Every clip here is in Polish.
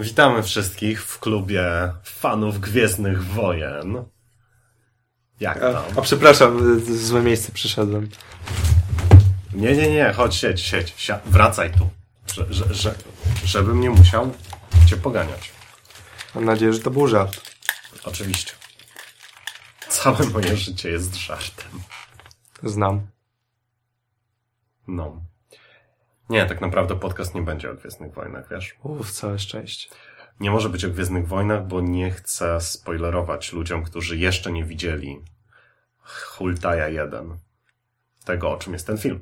Witamy wszystkich w klubie fanów Gwiezdnych Wojen. Jak A, tam? a przepraszam, w złe miejsce przyszedłem. Nie, nie, nie, chodź, siedź, siedź, sia- wracaj tu. Że, że, że, żebym nie musiał cię poganiać. Mam nadzieję, że to był żart. Oczywiście. Całe moje życie jest żartem. Znam. No. Nie, tak naprawdę podcast nie będzie o Gwiezdnych Wojnach, wiesz? Uff, całe szczęście. Nie może być o Gwiezdnych Wojnach, bo nie chcę spoilerować ludziom, którzy jeszcze nie widzieli Hultaja 1. Tego, o czym jest ten film.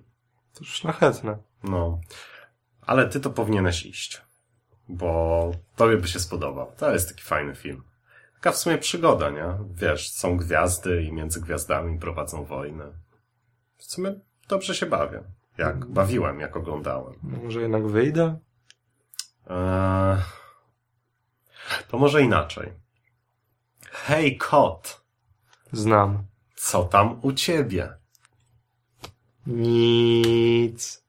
To już szlachetne. No. Ale ty to powinieneś iść. Bo tobie by się spodobał. To jest taki fajny film. Taka w sumie przygoda, nie? Wiesz, są gwiazdy i między gwiazdami prowadzą wojnę. W sumie dobrze się bawię. Jak bawiłem, jak oglądałem. Może jednak wyjdę? Eee, to może inaczej. Hej, kot! Znam. Co tam u ciebie? Nic.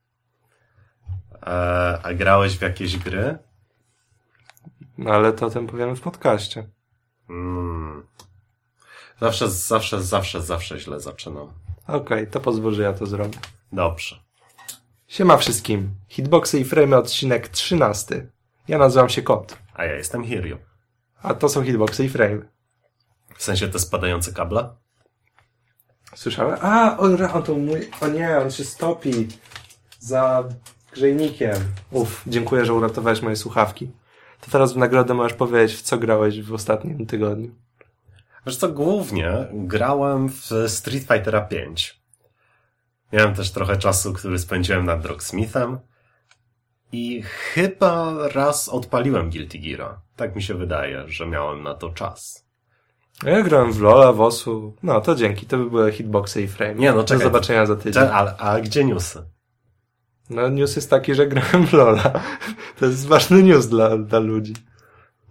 Eee, a grałeś w jakieś gry? No ale to o tym powiemy w podcaście. Mm. Zawsze, zawsze, zawsze, zawsze źle zaczynam. Okej, to pozwól, że ja to zrobię. Dobrze. Siema wszystkim. Hitboxy i frame odcinek 13. Ja nazywam się Kot. A ja jestem Hiryu. A to są hitboxy i frame. W sensie te spadające kable? Słyszałem? A, on, on to mój... O nie, on się stopi. Za grzejnikiem. Uff, dziękuję, że uratowałeś moje słuchawki. To teraz w nagrodę możesz powiedzieć, w co grałeś w ostatnim tygodniu. Wiesz co, głównie grałem w Street Fightera 5. Miałem też trochę czasu, który spędziłem nad Rocksmithem. I chyba raz odpaliłem Guilty Geara. Tak mi się wydaje, że miałem na to czas. Ja grałem w Lola, w Osu. No, to dzięki. To by były hitboxy i frame. Nie, no Do czekaj. zobaczenia za tydzień. Cze- A, a gdzie newsy? No, news jest taki, że grałem w Lola. To jest ważny news dla, dla ludzi.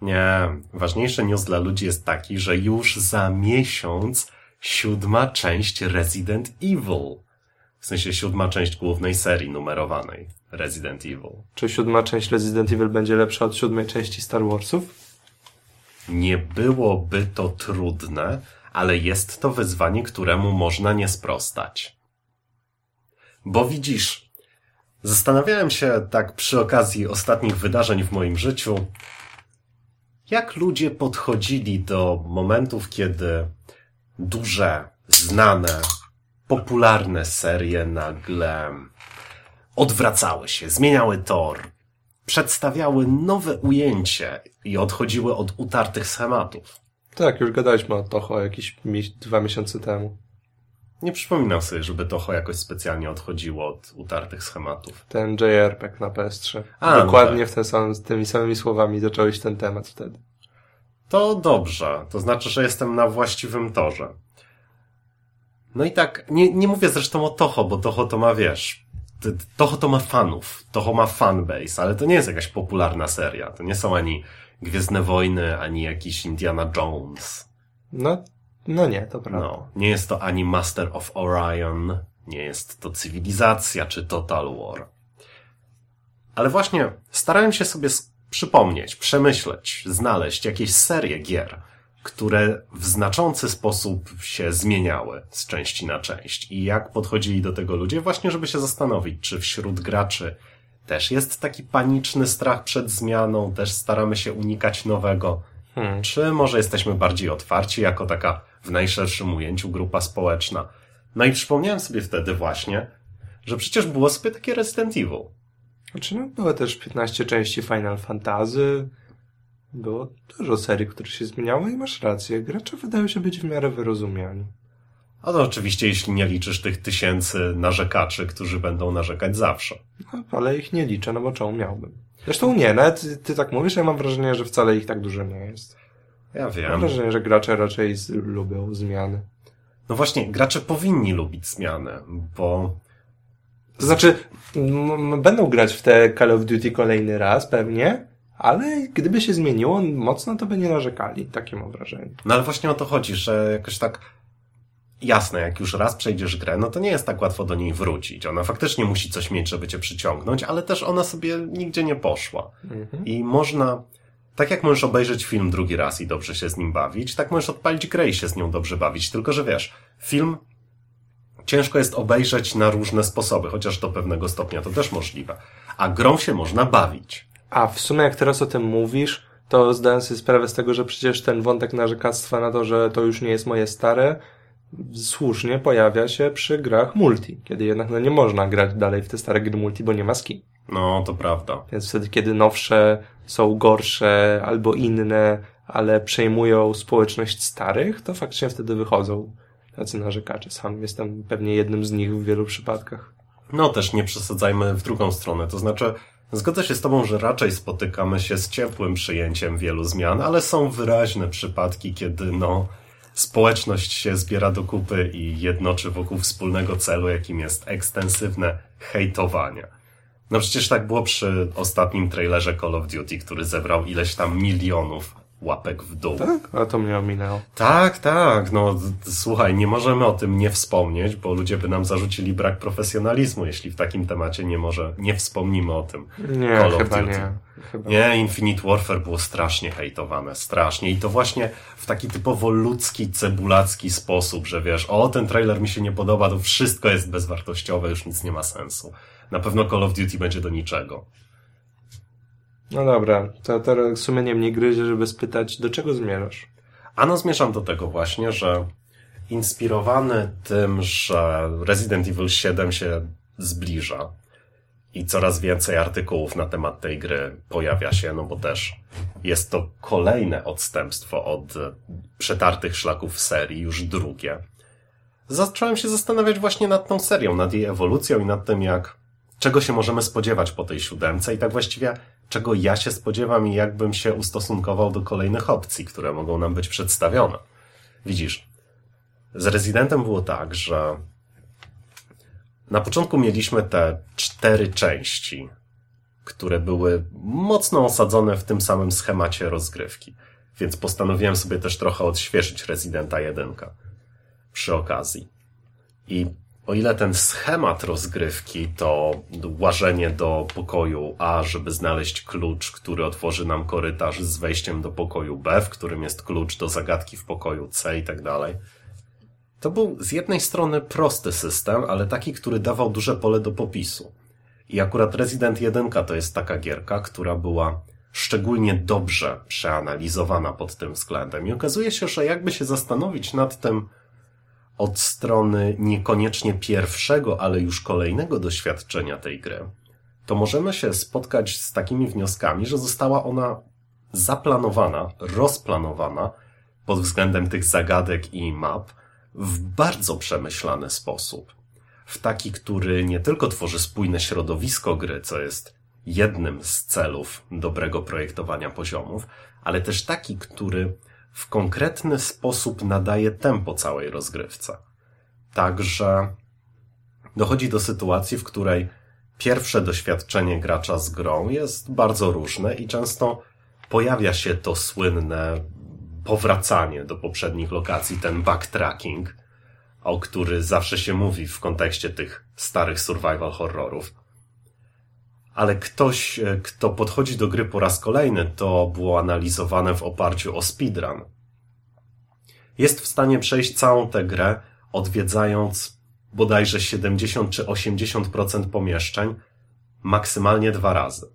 Nie, ważniejszy news dla ludzi jest taki, że już za miesiąc siódma część Resident Evil. W sensie siódma część głównej serii numerowanej Resident Evil. Czy siódma część Resident Evil będzie lepsza od siódmej części Star Warsów? Nie byłoby to trudne, ale jest to wyzwanie, któremu można nie sprostać. Bo widzisz, zastanawiałem się tak przy okazji ostatnich wydarzeń w moim życiu, jak ludzie podchodzili do momentów, kiedy duże, znane, popularne serie nagle odwracały się, zmieniały tor, przedstawiały nowe ujęcie i odchodziły od utartych schematów. Tak, już gadaliśmy o Toho jakieś dwa miesiące temu. Nie przypominam sobie, żeby Toho jakoś specjalnie odchodziło od utartych schematów. Ten JRPG na PS3. A, no Dokładnie tak. w ten tymi samymi słowami zacząłeś ten temat wtedy. To dobrze, to znaczy, że jestem na właściwym torze. No i tak, nie, nie mówię zresztą o Toho, bo Toho to ma, wiesz, Toho to ma fanów, Toho ma fanbase, ale to nie jest jakaś popularna seria. To nie są ani Gwiezdne Wojny, ani jakiś Indiana Jones. No, no nie, to prawda. No, nie jest to ani Master of Orion, nie jest to Cywilizacja czy Total War. Ale właśnie starałem się sobie przypomnieć, przemyśleć, znaleźć jakieś serie gier, które w znaczący sposób się zmieniały z części na część i jak podchodzili do tego ludzie, właśnie żeby się zastanowić, czy wśród graczy też jest taki paniczny strach przed zmianą, też staramy się unikać nowego, Hmm. czy może jesteśmy bardziej otwarci jako taka w najszerszym ujęciu grupa społeczna. No i przypomniałem sobie wtedy właśnie, że przecież było sobie takie Resident Evil. Znaczy, no, były też 15 części Final Fantasy. Było dużo serii, które się zmieniały i masz rację. Gracze wydają się być w miarę wyrozumiani. A to oczywiście jeśli nie liczysz tych tysięcy narzekaczy, którzy będą narzekać zawsze. No, ale ich nie liczę, no bo czemu miałbym? Zresztą nie, nawet ty, ty tak mówisz, ja mam wrażenie, że wcale ich tak dużo nie jest. Ja Mam wiem. wrażenie, że gracze raczej z, lubią zmiany. No właśnie, gracze powinni lubić zmiany, bo To znaczy, będą grać w te Call of Duty kolejny raz, pewnie, ale gdyby się zmieniło mocno, to by nie narzekali. Takie mam wrażenie. No ale właśnie o to chodzi, że jakoś tak jasne, jak już raz przejdziesz grę, no to nie jest tak łatwo do niej wrócić. Ona faktycznie musi coś mieć, żeby cię przyciągnąć, ale też ona sobie nigdzie nie poszła. Mhm. I można Tak jak możesz obejrzeć film drugi raz i dobrze się z nim bawić, tak możesz odpalić grę i się z nią dobrze bawić. Tylko, że wiesz, film ciężko jest obejrzeć na różne sposoby, chociaż do pewnego stopnia to też możliwe. A grą się można bawić. A w sumie jak teraz o tym mówisz, to zdałem sobie sprawę z tego, że przecież ten wątek narzekactwa na to, że to już nie jest moje stare, słusznie pojawia się przy grach multi, kiedy jednak no nie można grać dalej w te stare gry multi, bo nie ma skin. No, to prawda. Więc wtedy, kiedy nowsze są gorsze albo inne, ale przejmują społeczność starych, to faktycznie wtedy wychodzą tacy narzekacze. Sam jestem pewnie jednym z nich w wielu przypadkach. No, też nie przesadzajmy w drugą stronę. To znaczy, zgodzę się z Tobą, że raczej spotykamy się z ciepłym przyjęciem wielu zmian, ale są wyraźne przypadki, kiedy no, społeczność się zbiera do kupy i jednoczy wokół wspólnego celu, jakim jest ekstensywne hejtowanie. No przecież tak było przy ostatnim trailerze Call of Duty, który zebrał ileś tam milionów łapek w dół. Tak? A to mnie ominęło. Tak, tak. No słuchaj, nie możemy o tym nie wspomnieć, bo ludzie by nam zarzucili brak profesjonalizmu, jeśli w takim temacie nie może, nie wspomnimy o tym. Nie, Call chyba nie. Chyba. Nie, Infinite Warfare było strasznie hejtowane, strasznie. I to właśnie w taki typowo ludzki, cebulacki sposób, że wiesz, o, ten trailer mi się nie podoba, to wszystko jest bezwartościowe, już nic nie ma sensu. Na pewno Call of Duty będzie do niczego. No dobra, to teraz sumienie mnie gryzie, żeby spytać, do czego zmierzasz? Ano zmierzam do tego właśnie, że inspirowany tym, że Resident Evil 7 się zbliża i coraz więcej artykułów na temat tej gry pojawia się, no bo też jest to kolejne odstępstwo od przetartych szlaków serii, już drugie. Zacząłem się zastanawiać właśnie nad tą serią, nad jej ewolucją i nad tym, jak czego się możemy spodziewać po tej siódemce i tak właściwie czego ja się spodziewam i jakbym się ustosunkował do kolejnych opcji, które mogą nam być przedstawione. Widzisz, z Residentem było tak, że na początku mieliśmy te cztery części, które były mocno osadzone w tym samym schemacie rozgrywki, więc postanowiłem sobie też trochę odświeżyć Residenta 1 przy okazji. I o ile ten schemat rozgrywki to łażenie do pokoju A, żeby znaleźć klucz, który otworzy nam korytarz z wejściem do pokoju B, w którym jest klucz do zagadki w pokoju C i tak dalej. To był z jednej strony prosty system, ale taki, który dawał duże pole do popisu. I akurat Resident 1 to jest taka gierka, która była szczególnie dobrze przeanalizowana pod tym względem. I okazuje się, że jakby się zastanowić nad tym, od strony niekoniecznie pierwszego, ale już kolejnego doświadczenia tej gry, to możemy się spotkać z takimi wnioskami, że została ona zaplanowana, rozplanowana pod względem tych zagadek i map w bardzo przemyślany sposób. W taki, który nie tylko tworzy spójne środowisko gry, co jest jednym z celów dobrego projektowania poziomów, ale też taki, który w konkretny sposób nadaje tempo całej rozgrywce. Także dochodzi do sytuacji, w której pierwsze doświadczenie gracza z grą jest bardzo różne i często pojawia się to słynne powracanie do poprzednich lokacji, ten backtracking, o który zawsze się mówi w kontekście tych starych survival horrorów. Ale ktoś, e, kto podchodzi do gry po raz kolejny, to było analizowane w oparciu o speedrun. Jest w stanie przejść całą tę grę, odwiedzając bodajże 70 czy 80% pomieszczeń maksymalnie dwa razy.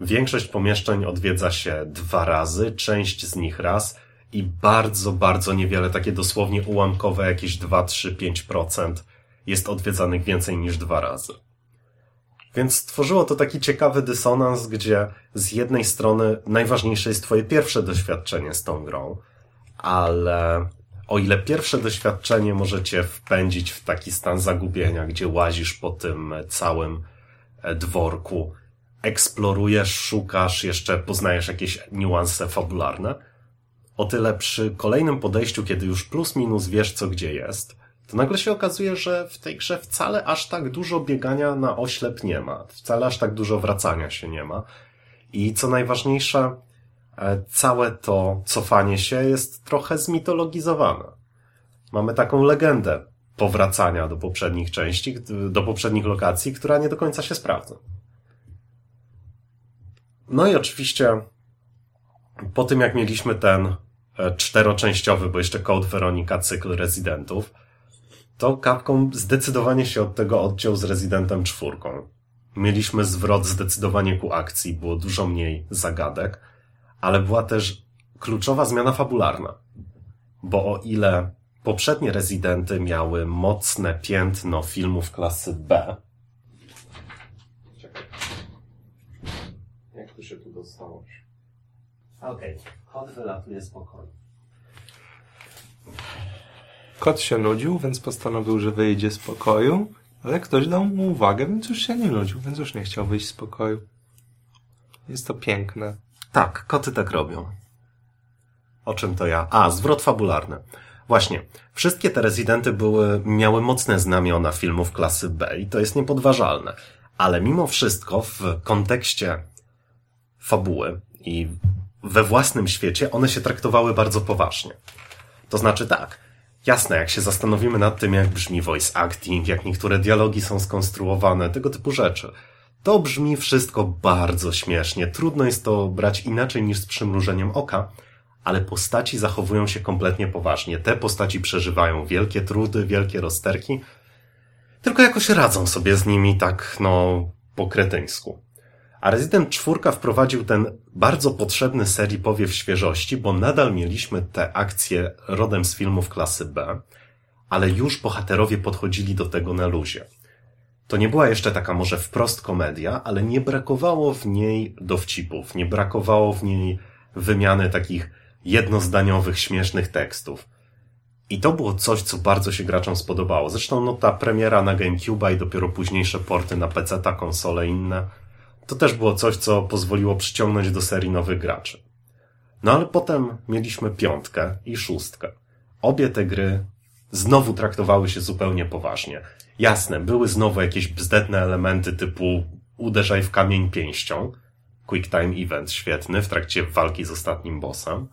Większość pomieszczeń odwiedza się dwa razy, część z nich raz i bardzo, bardzo niewiele, takie dosłownie ułamkowe, jakieś 2, 3, 5% jest odwiedzanych więcej niż dwa razy. Więc stworzyło to taki ciekawy dysonans, gdzie z jednej strony najważniejsze jest twoje pierwsze doświadczenie z tą grą, ale o ile pierwsze doświadczenie może cię wpędzić w taki stan zagubienia, gdzie łazisz po tym całym e, dworku, eksplorujesz, szukasz, jeszcze poznajesz jakieś niuanse fabularne, o tyle przy kolejnym podejściu, kiedy już plus minus wiesz, co gdzie jest, to nagle się okazuje, że w tej grze wcale aż tak dużo biegania na oślep nie ma. Wcale aż tak dużo wracania się nie ma. I co najważniejsze, e, całe to cofanie się jest trochę zmitologizowane. Mamy taką legendę powracania do poprzednich części, do poprzednich lokacji, która nie do końca się sprawdza. No i oczywiście po tym jak mieliśmy ten e, czteroczęściowy, bo jeszcze Code Veronica cykl rezydentów, to Capcom zdecydowanie się od tego odciął z Rezydentem czwórką. Mieliśmy zwrot zdecydowanie ku akcji, było dużo mniej zagadek, ale była też kluczowa zmiana fabularna. Bo o ile poprzednie Rezydenty miały mocne piętno filmów klasy B, Jak to się tu dostało? Okej, okay. kot wylatuje spokojnie. Kot się nudził, więc postanowił, że wyjdzie z pokoju, ale ktoś dał mu uwagę, więc już się nie nudził, więc już nie chciał wyjść z pokoju. Jest to piękne. Tak, koty tak robią. O czym to ja? A, zwrot fabularny. Właśnie, wszystkie te rezydenty były, miały mocne znamiona filmów klasy B i to jest niepodważalne. Ale mimo wszystko w kontekście fabuły i we własnym świecie one się traktowały bardzo poważnie. To znaczy tak, jasne, jak się zastanowimy nad tym, jak brzmi voice acting, jak niektóre dialogi są skonstruowane, tego typu rzeczy, to brzmi wszystko bardzo śmiesznie. Trudno jest to brać inaczej niż z przymrużeniem oka, ale postaci zachowują się kompletnie poważnie. Te postaci przeżywają wielkie trudy, wielkie rozterki, tylko jakoś radzą sobie z nimi tak, no, po kretyńsku. A Resident 4 wprowadził ten bardzo potrzebny serii powiew świeżości, bo nadal mieliśmy te akcje rodem z filmów klasy B, ale już bohaterowie podchodzili do tego na luzie. To nie była jeszcze taka może wprost komedia, ale nie brakowało w niej dowcipów, nie brakowało w niej wymiany takich jednozdaniowych, śmiesznych tekstów. I to było coś, co bardzo się graczom spodobało. Zresztą no ta premiera na GameCube i dopiero późniejsze porty na PC, ta konsole inne, to też było coś, co pozwoliło przyciągnąć do serii nowych graczy. No ale potem mieliśmy piątkę i szóstkę. Obie te gry znowu traktowały się zupełnie poważnie. Jasne, były znowu jakieś bzdetne elementy typu uderzaj w kamień pięścią, quick time event świetny w trakcie walki z ostatnim bossem,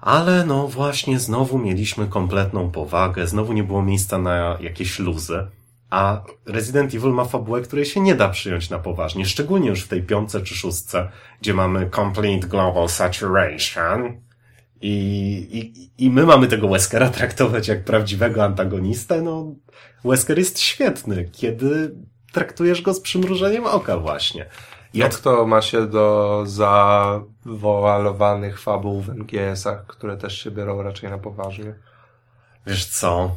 ale no właśnie znowu mieliśmy kompletną powagę, znowu nie było miejsca na jakieś luzy. A Resident Evil ma fabułę, której się nie da przyjąć na poważnie, szczególnie już w tej piątce czy szóstce, gdzie mamy Complete Global Saturation i, i, i my mamy tego Weskera traktować jak prawdziwego antagonistę, no Wesker jest świetny, kiedy traktujesz go z przymrużeniem oka właśnie. Jak to ma się do zawoalowanych fabuł w MGS-ach, które też się biorą raczej na poważnie? Wiesz co?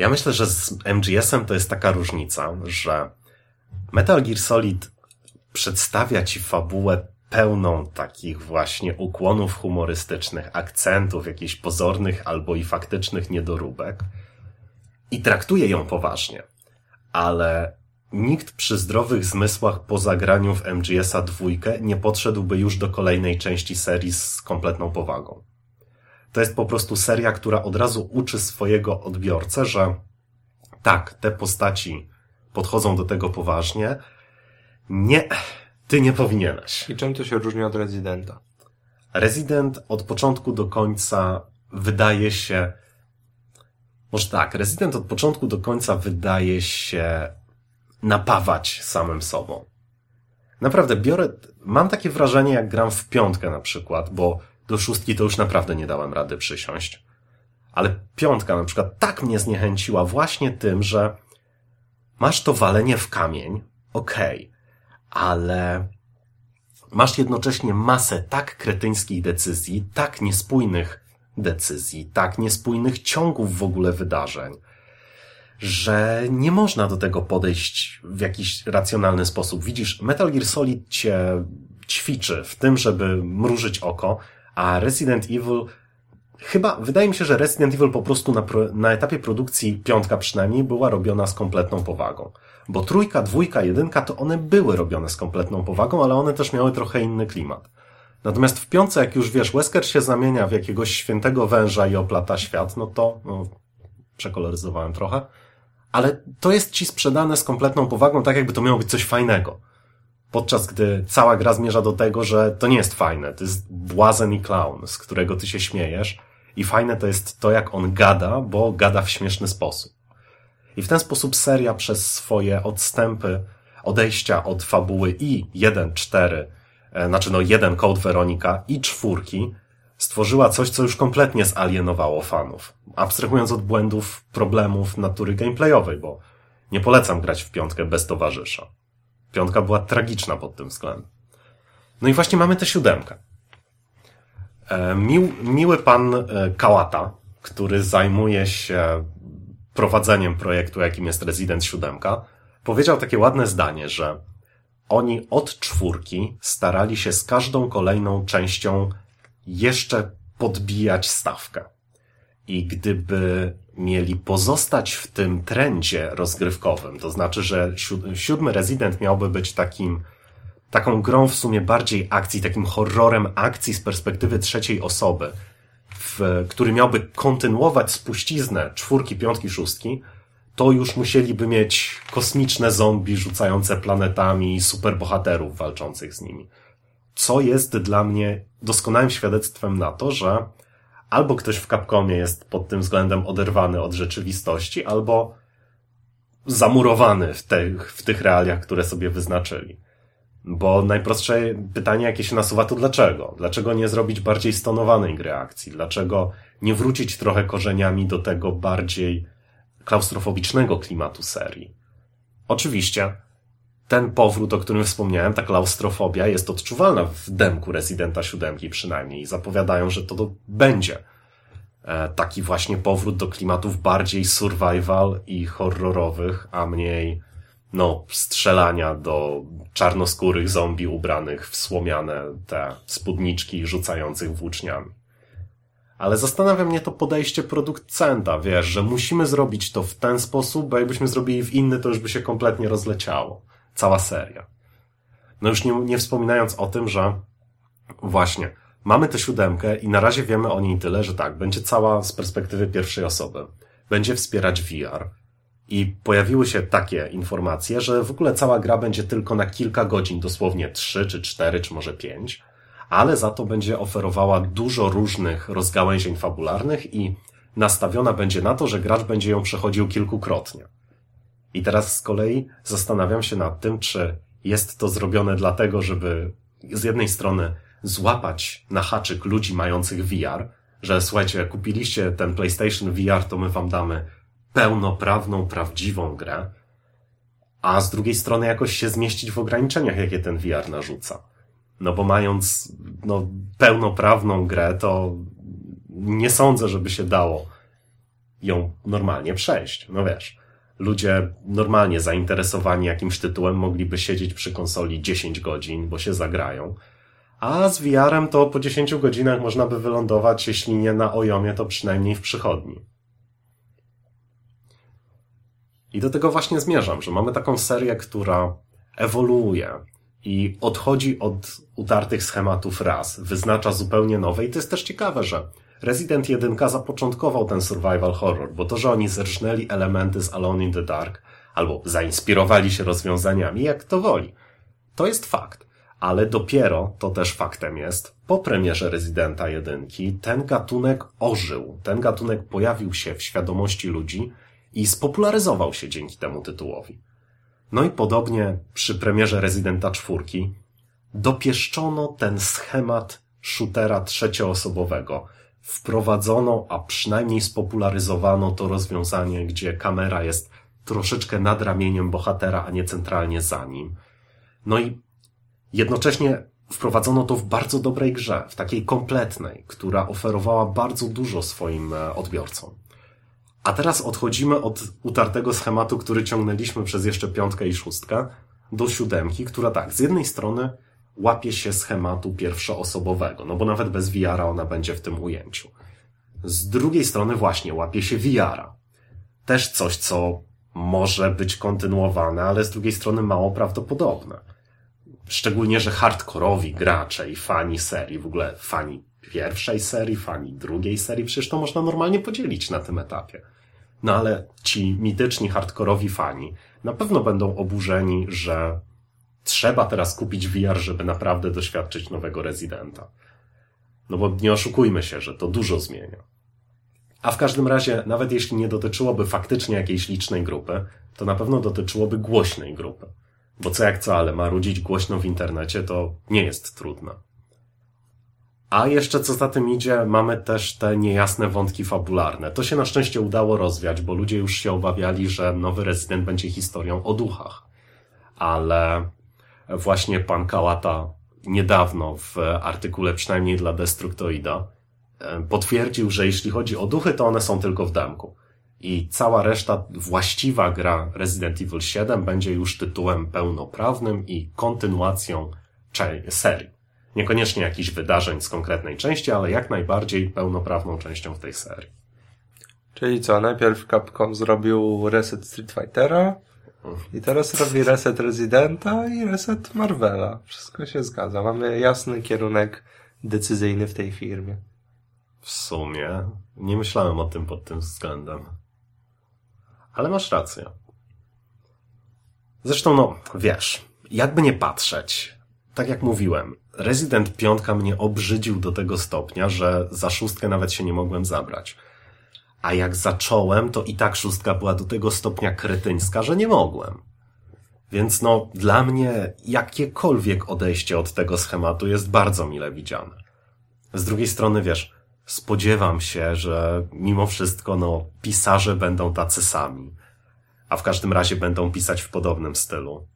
Ja myślę, że z MGS-em to jest taka różnica, że Metal Gear Solid przedstawia ci fabułę pełną takich właśnie ukłonów humorystycznych, akcentów, jakichś pozornych albo i faktycznych niedoróbek i traktuje ją poważnie. Ale nikt przy zdrowych zmysłach po zagraniu w MGS-a dwójkę nie podszedłby już do kolejnej części serii z kompletną powagą. To jest po prostu seria, która od razu uczy swojego odbiorcę, że tak, te postaci podchodzą do tego poważnie. Nie, ty nie powinieneś. I czym to się różni od Residenta? Resident od początku do końca wydaje się, może tak, Resident od początku do końca wydaje się napawać samym sobą. Naprawdę, biorę, mam takie wrażenie, jak gram w piątkę na przykład, bo do szóstki to już naprawdę nie dałem rady przysiąść. Ale piątka na przykład tak mnie zniechęciła właśnie tym, że masz to walenie w kamień, okej, okay, ale masz jednocześnie masę tak kretyńskich decyzji, tak niespójnych decyzji, tak niespójnych ciągów w ogóle wydarzeń, że nie można do tego podejść w jakiś racjonalny sposób. Widzisz, Metal Gear Solid cię ćwiczy w tym, żeby mrużyć oko, a Resident Evil Chyba, wydaje mi się, że Resident Evil po prostu na, na etapie produkcji, piątka przynajmniej, była robiona z kompletną powagą. Bo trójka, dwójka, jedynka to one były robione z kompletną powagą, ale one też miały trochę inny klimat. Natomiast w piątce, jak już wiesz, Wesker się zamienia w jakiegoś świętego węża i oplata świat, no to, no, przekoloryzowałem trochę, ale to jest ci sprzedane z kompletną powagą, tak jakby to miało być coś fajnego. Podczas gdy cała gra zmierza do tego, że to nie jest fajne, to jest błazen i clown, z którego ty się śmiejesz i fajne to jest to, jak on gada, bo gada w śmieszny sposób. I w ten sposób seria przez swoje odstępy, odejścia od fabuły i 1, 4, e, znaczy no jeden Code Veronica i czwórki stworzyła coś, co już kompletnie zalienowało fanów. Abstrahując od błędów, problemów natury gameplayowej, bo nie polecam grać w piątkę bez towarzysza. Piątka była tragiczna pod tym względem. No i właśnie mamy tę siódemkę. E, mił, miły pan e, Kałata, który zajmuje się prowadzeniem projektu, jakim jest Resident 7, powiedział takie ładne zdanie, że oni od czwórki starali się z każdą kolejną częścią jeszcze podbijać stawkę. I gdyby mieli pozostać w tym trendzie rozgrywkowym, to znaczy, że siódmy Resident miałby być takim, taką grą w sumie bardziej akcji, takim horrorem akcji z perspektywy trzeciej osoby, w, który miałby kontynuować spuściznę czwórki, piątki, szóstki, to już musieliby mieć kosmiczne zombie rzucające planetami i superbohaterów walczących z nimi. Co jest dla mnie doskonałym świadectwem na to, że albo ktoś w Capcomie jest pod tym względem oderwany od rzeczywistości, albo zamurowany w, te, w tych realiach, które sobie wyznaczyli. Bo najprostsze pytanie, jakie się nasuwa, to dlaczego? Dlaczego nie zrobić bardziej stonowanej gry akcji? Dlaczego nie wrócić trochę korzeniami do tego bardziej klaustrofobicznego klimatu serii? Oczywiście, ten powrót, o którym wspomniałem, ta klaustrofobia jest odczuwalna w demku Residenta 7 przynajmniej. Zapowiadają, że to, to będzie e, taki właśnie powrót do klimatów bardziej survival i horrorowych, a mniej no, strzelania do czarnoskórych zombie ubranych w słomiane te spódniczki rzucających włóczniami. Ale zastanawia mnie to podejście producenta, wiesz, że musimy zrobić to w ten sposób, bo jakbyśmy zrobili w inny, to już by się kompletnie rozleciało. Cała seria. No już nie, nie wspominając o tym, że właśnie, mamy tę siódemkę i na razie wiemy o niej tyle, że tak, będzie cała z perspektywy pierwszej osoby. Będzie wspierać VR, i pojawiły się takie informacje, że w ogóle cała gra będzie tylko na kilka godzin, dosłownie trzy, czy cztery, czy może pięć, ale za to będzie oferowała dużo różnych rozgałęzień fabularnych i nastawiona będzie na to, że gracz będzie ją przechodził kilkukrotnie. I teraz z kolei zastanawiam się nad tym, czy jest to zrobione dlatego, żeby z jednej strony złapać na haczyk ludzi mających VR, że słuchajcie, kupiliście ten PlayStation VR, to my wam damy pełnoprawną, prawdziwą grę, a z drugiej strony jakoś się zmieścić w ograniczeniach, jakie ten VR narzuca. No bo mając no, pełnoprawną grę, to nie sądzę, żeby się dało ją normalnie przejść. No wiesz, ludzie normalnie zainteresowani jakimś tytułem mogliby siedzieć przy konsoli 10 godzin, bo się zagrają. A z VR-em to po 10 godzinach można by wylądować, jeśli nie na ojomie, to przynajmniej w przychodni. I do tego właśnie zmierzam, że mamy taką serię, która ewoluuje i odchodzi od utartych schematów raz, wyznacza zupełnie nowe i to jest też ciekawe, że Resident 1 zapoczątkował ten survival horror, bo to, że oni zerżnęli elementy z Alone in the Dark albo zainspirowali się rozwiązaniami, jak to woli. To jest fakt. Ale dopiero, to też faktem jest, po premierze Residenta 1 ten gatunek ożył, ten gatunek pojawił się w świadomości ludzi i spopularyzował się dzięki temu tytułowi. No i podobnie przy premierze Residenta 4 dopieszczono ten schemat shootera trzecioosobowego. Wprowadzono, a przynajmniej spopularyzowano to rozwiązanie, gdzie kamera jest troszeczkę nad ramieniem bohatera, a nie centralnie za nim. No i jednocześnie wprowadzono to w bardzo dobrej grze, w takiej kompletnej, która oferowała bardzo dużo swoim e, odbiorcom. A teraz odchodzimy od utartego schematu, który ciągnęliśmy przez jeszcze piątkę i szóstkę, do siódemki, która tak, z jednej strony łapie się schematu pierwszoosobowego, no bo nawet bez VR-a ona będzie w tym ujęciu. Z drugiej strony właśnie łapie się VR-a. Też coś, co może być kontynuowane, ale z drugiej strony mało prawdopodobne. Szczególnie, że hardkorowi gracze i fani serii, w ogóle fani pierwszej serii, fani drugiej serii, przecież to można normalnie podzielić na tym etapie. No ale ci mityczni, hardkorowi fani na pewno będą oburzeni, że trzeba teraz kupić VR, żeby naprawdę doświadczyć nowego rezydenta. No bo nie oszukujmy się, że to dużo zmienia. A w każdym razie, nawet jeśli nie dotyczyłoby faktycznie jakiejś licznej grupy, to na pewno dotyczyłoby głośnej grupy. Bo co jak co, ale marudzić głośno w internecie to nie jest trudne. A jeszcze co za tym idzie, mamy też te niejasne wątki fabularne. To się na szczęście udało rozwiać, bo ludzie już się obawiali, że nowy rezydent będzie historią o duchach. Ale właśnie pan Kałata niedawno w artykule, przynajmniej dla Destructoida, e, potwierdził, że jeśli chodzi o duchy, to one są tylko w demku. I cała reszta, właściwa gra Resident Evil 7 będzie już tytułem pełnoprawnym i kontynuacją serii. Niekoniecznie jakichś wydarzeń z konkretnej części, ale jak najbardziej pełnoprawną częścią w tej serii. Czyli co, najpierw Capcom zrobił reset Street Fightera i teraz robi reset Residenta i reset Marvela. Wszystko się zgadza. Mamy jasny kierunek decyzyjny w tej firmie. W sumie nie myślałem o tym pod tym względem. Ale masz rację. Zresztą, no, wiesz, jakby nie patrzeć, tak jak mówiłem, Resident 5 mnie obrzydził do tego stopnia, że za szóstkę nawet się nie mogłem zabrać. A jak zacząłem, to i tak szóstka była do tego stopnia kretyńska, że nie mogłem. Więc no, dla mnie jakiekolwiek odejście od tego schematu jest bardzo mile widziane. Z drugiej strony, wiesz, spodziewam się, że mimo wszystko, no, pisarze będą tacy sami. A w każdym razie będą pisać w podobnym stylu.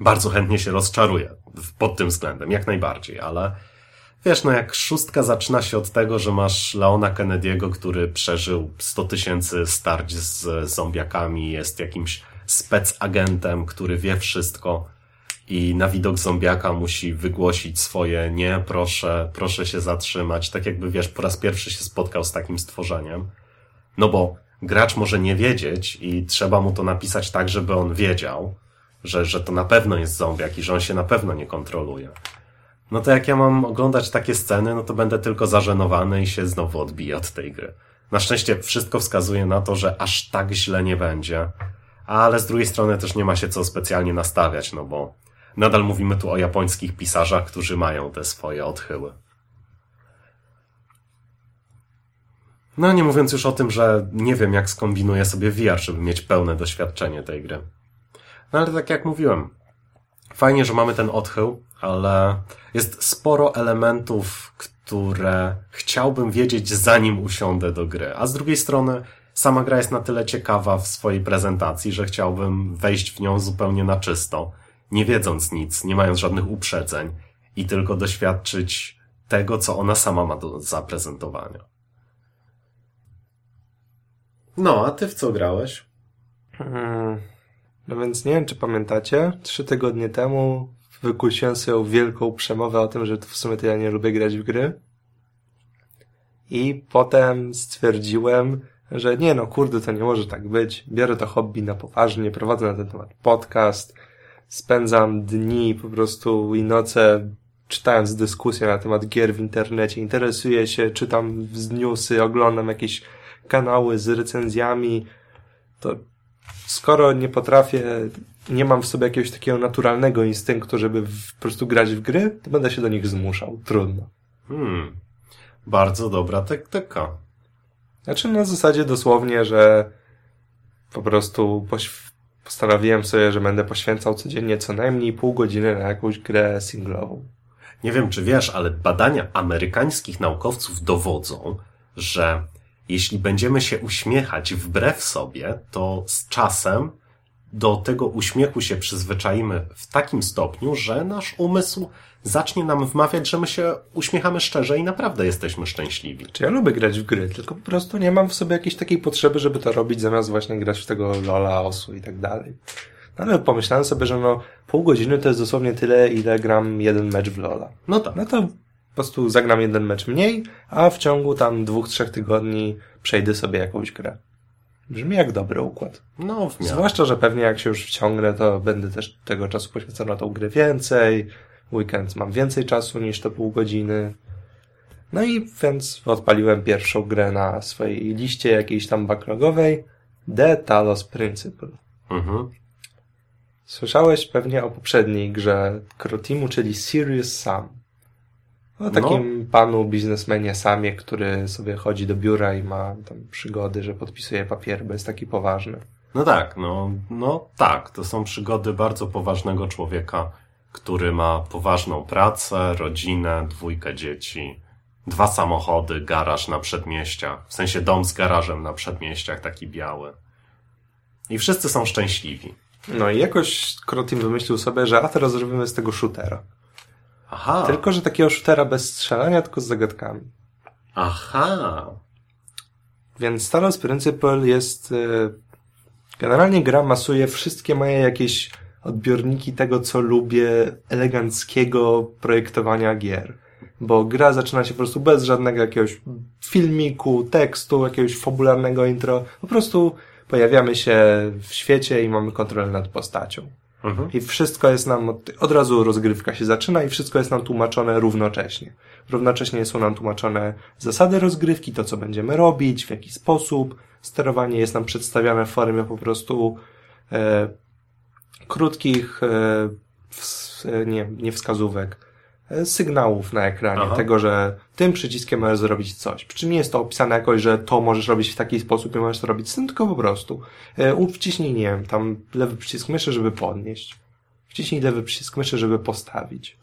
Bardzo chętnie się rozczaruję pod tym względem, jak najbardziej, ale wiesz, no jak szóstka zaczyna się od tego, że masz Leona Kennedy'ego, który przeżył 100 tysięcy starć z zombiakami, jest jakimś specagentem, który wie wszystko i na widok zombiaka musi wygłosić swoje nie, proszę, proszę się zatrzymać, tak jakby wiesz, po raz pierwszy się spotkał z takim stworzeniem. No bo gracz może nie wiedzieć i trzeba mu to napisać tak, żeby on wiedział, że, że to na pewno jest zombiak i że on się na pewno nie kontroluje. No to jak ja mam oglądać takie sceny, no to będę tylko zażenowany i się znowu odbiję od tej gry. Na szczęście wszystko wskazuje na to, że aż tak źle nie będzie, ale z drugiej strony też nie ma się co specjalnie nastawiać, no bo nadal mówimy tu o japońskich pisarzach, którzy mają te swoje odchyły. No nie mówiąc już o tym, że nie wiem jak skombinuję sobie VR, żeby mieć pełne doświadczenie tej gry. No ale tak jak mówiłem, fajnie, że mamy ten odchył, ale jest sporo elementów, które chciałbym wiedzieć zanim usiądę do gry. A z drugiej strony sama gra jest na tyle ciekawa w swojej prezentacji, że chciałbym wejść w nią zupełnie na czysto, nie wiedząc nic, nie mając żadnych uprzedzeń i tylko doświadczyć tego, co ona sama ma do zaprezentowania. No, a ty w co grałeś? Hmm. No więc nie wiem, czy pamiętacie, trzy tygodnie temu wykusiłem sobie wielką przemowę o tym, że w sumie to ja nie lubię grać w gry. I potem stwierdziłem, że nie no, kurde, to nie może tak być. Biorę to hobby na poważnie, prowadzę na ten temat podcast, spędzam dni po prostu i noce czytając dyskusje na temat gier w internecie, interesuję się, czytam newsy, oglądam jakieś kanały z recenzjami, to skoro nie potrafię, nie mam w sobie jakiegoś takiego naturalnego instynktu, żeby w, po prostu grać w gry, to będę się do nich zmuszał. Trudno. Hmm. Bardzo dobra taktyka. Znaczy na zasadzie dosłownie, że po prostu postanowiłem sobie, że będę poświęcał codziennie co najmniej pół godziny na jakąś grę singlową. Nie wiem, czy wiesz, ale badania amerykańskich naukowców dowodzą, że jeśli będziemy się uśmiechać wbrew sobie, to z czasem do tego uśmiechu się przyzwyczaimy w takim stopniu, że nasz umysł zacznie nam wmawiać, że my się uśmiechamy szczerze i naprawdę jesteśmy szczęśliwi. Czy ja lubię grać w gry, tylko po prostu nie mam w sobie jakiejś takiej potrzeby, żeby to robić, zamiast właśnie grać w tego Lola, Osu i tak dalej. No ale pomyślałem sobie, że no pół godziny to jest dosłownie tyle, ile gram jeden mecz w Lola. No tak. No to prostu zagram jeden mecz mniej, a w ciągu tam dwóch, trzech tygodni przejdę sobie jakąś grę. Brzmi jak dobry układ. No, w miarę. Zwłaszcza, że pewnie jak się już wciągnę, to będę też tego czasu poświęcał na tą grę więcej. Weekend mam więcej czasu niż te pół godziny. No i więc odpaliłem pierwszą grę na swojej liście jakiejś tam backlogowej. The Talos Principle. Mhm. Słyszałeś pewnie o poprzedniej grze Crotimu, czyli Serious Sam. O takim no. panu biznesmenie samie, który sobie chodzi do biura i ma tam przygody, że podpisuje papier, bo jest taki poważny. No tak, no, no tak, to są przygody bardzo poważnego człowieka, który ma poważną pracę, rodzinę, dwójkę dzieci, dwa samochody, garaż na przedmieściach, w sensie dom z garażem na przedmieściach, taki biały. I wszyscy są szczęśliwi. No i jakoś Krotin wymyślił sobie, że a teraz zrobimy z tego shootera. Aha. Tylko, że takiego shootera bez strzelania, tylko z zagadkami. Aha. Więc Talos Principle jest... e, Generalnie gra masuje wszystkie moje jakieś odbiorniki tego, co lubię eleganckiego projektowania gier. Bo gra zaczyna się po prostu bez żadnego jakiegoś filmiku, tekstu, jakiegoś fabularnego intro. Po prostu pojawiamy się w świecie i mamy kontrolę nad postacią. Mhm. I wszystko jest nam, od, od razu rozgrywka się zaczyna i wszystko jest nam tłumaczone równocześnie. Równocześnie są nam tłumaczone zasady rozgrywki, to co będziemy robić, w jaki sposób. Sterowanie jest nam przedstawiane w formie po prostu e, krótkich, e, ws, e, nie, nie wskazówek, sygnałów na ekranie, Aha. tego, że tym przyciskiem możesz zrobić coś. Przy czym nie jest to opisane jakoś, że to możesz robić w taki sposób i możesz to robić z tym, tylko po prostu e, wciśnij, nie wiem, tam lewy przycisk myszy, żeby podnieść. Wciśnij lewy przycisk myszy, żeby postawić.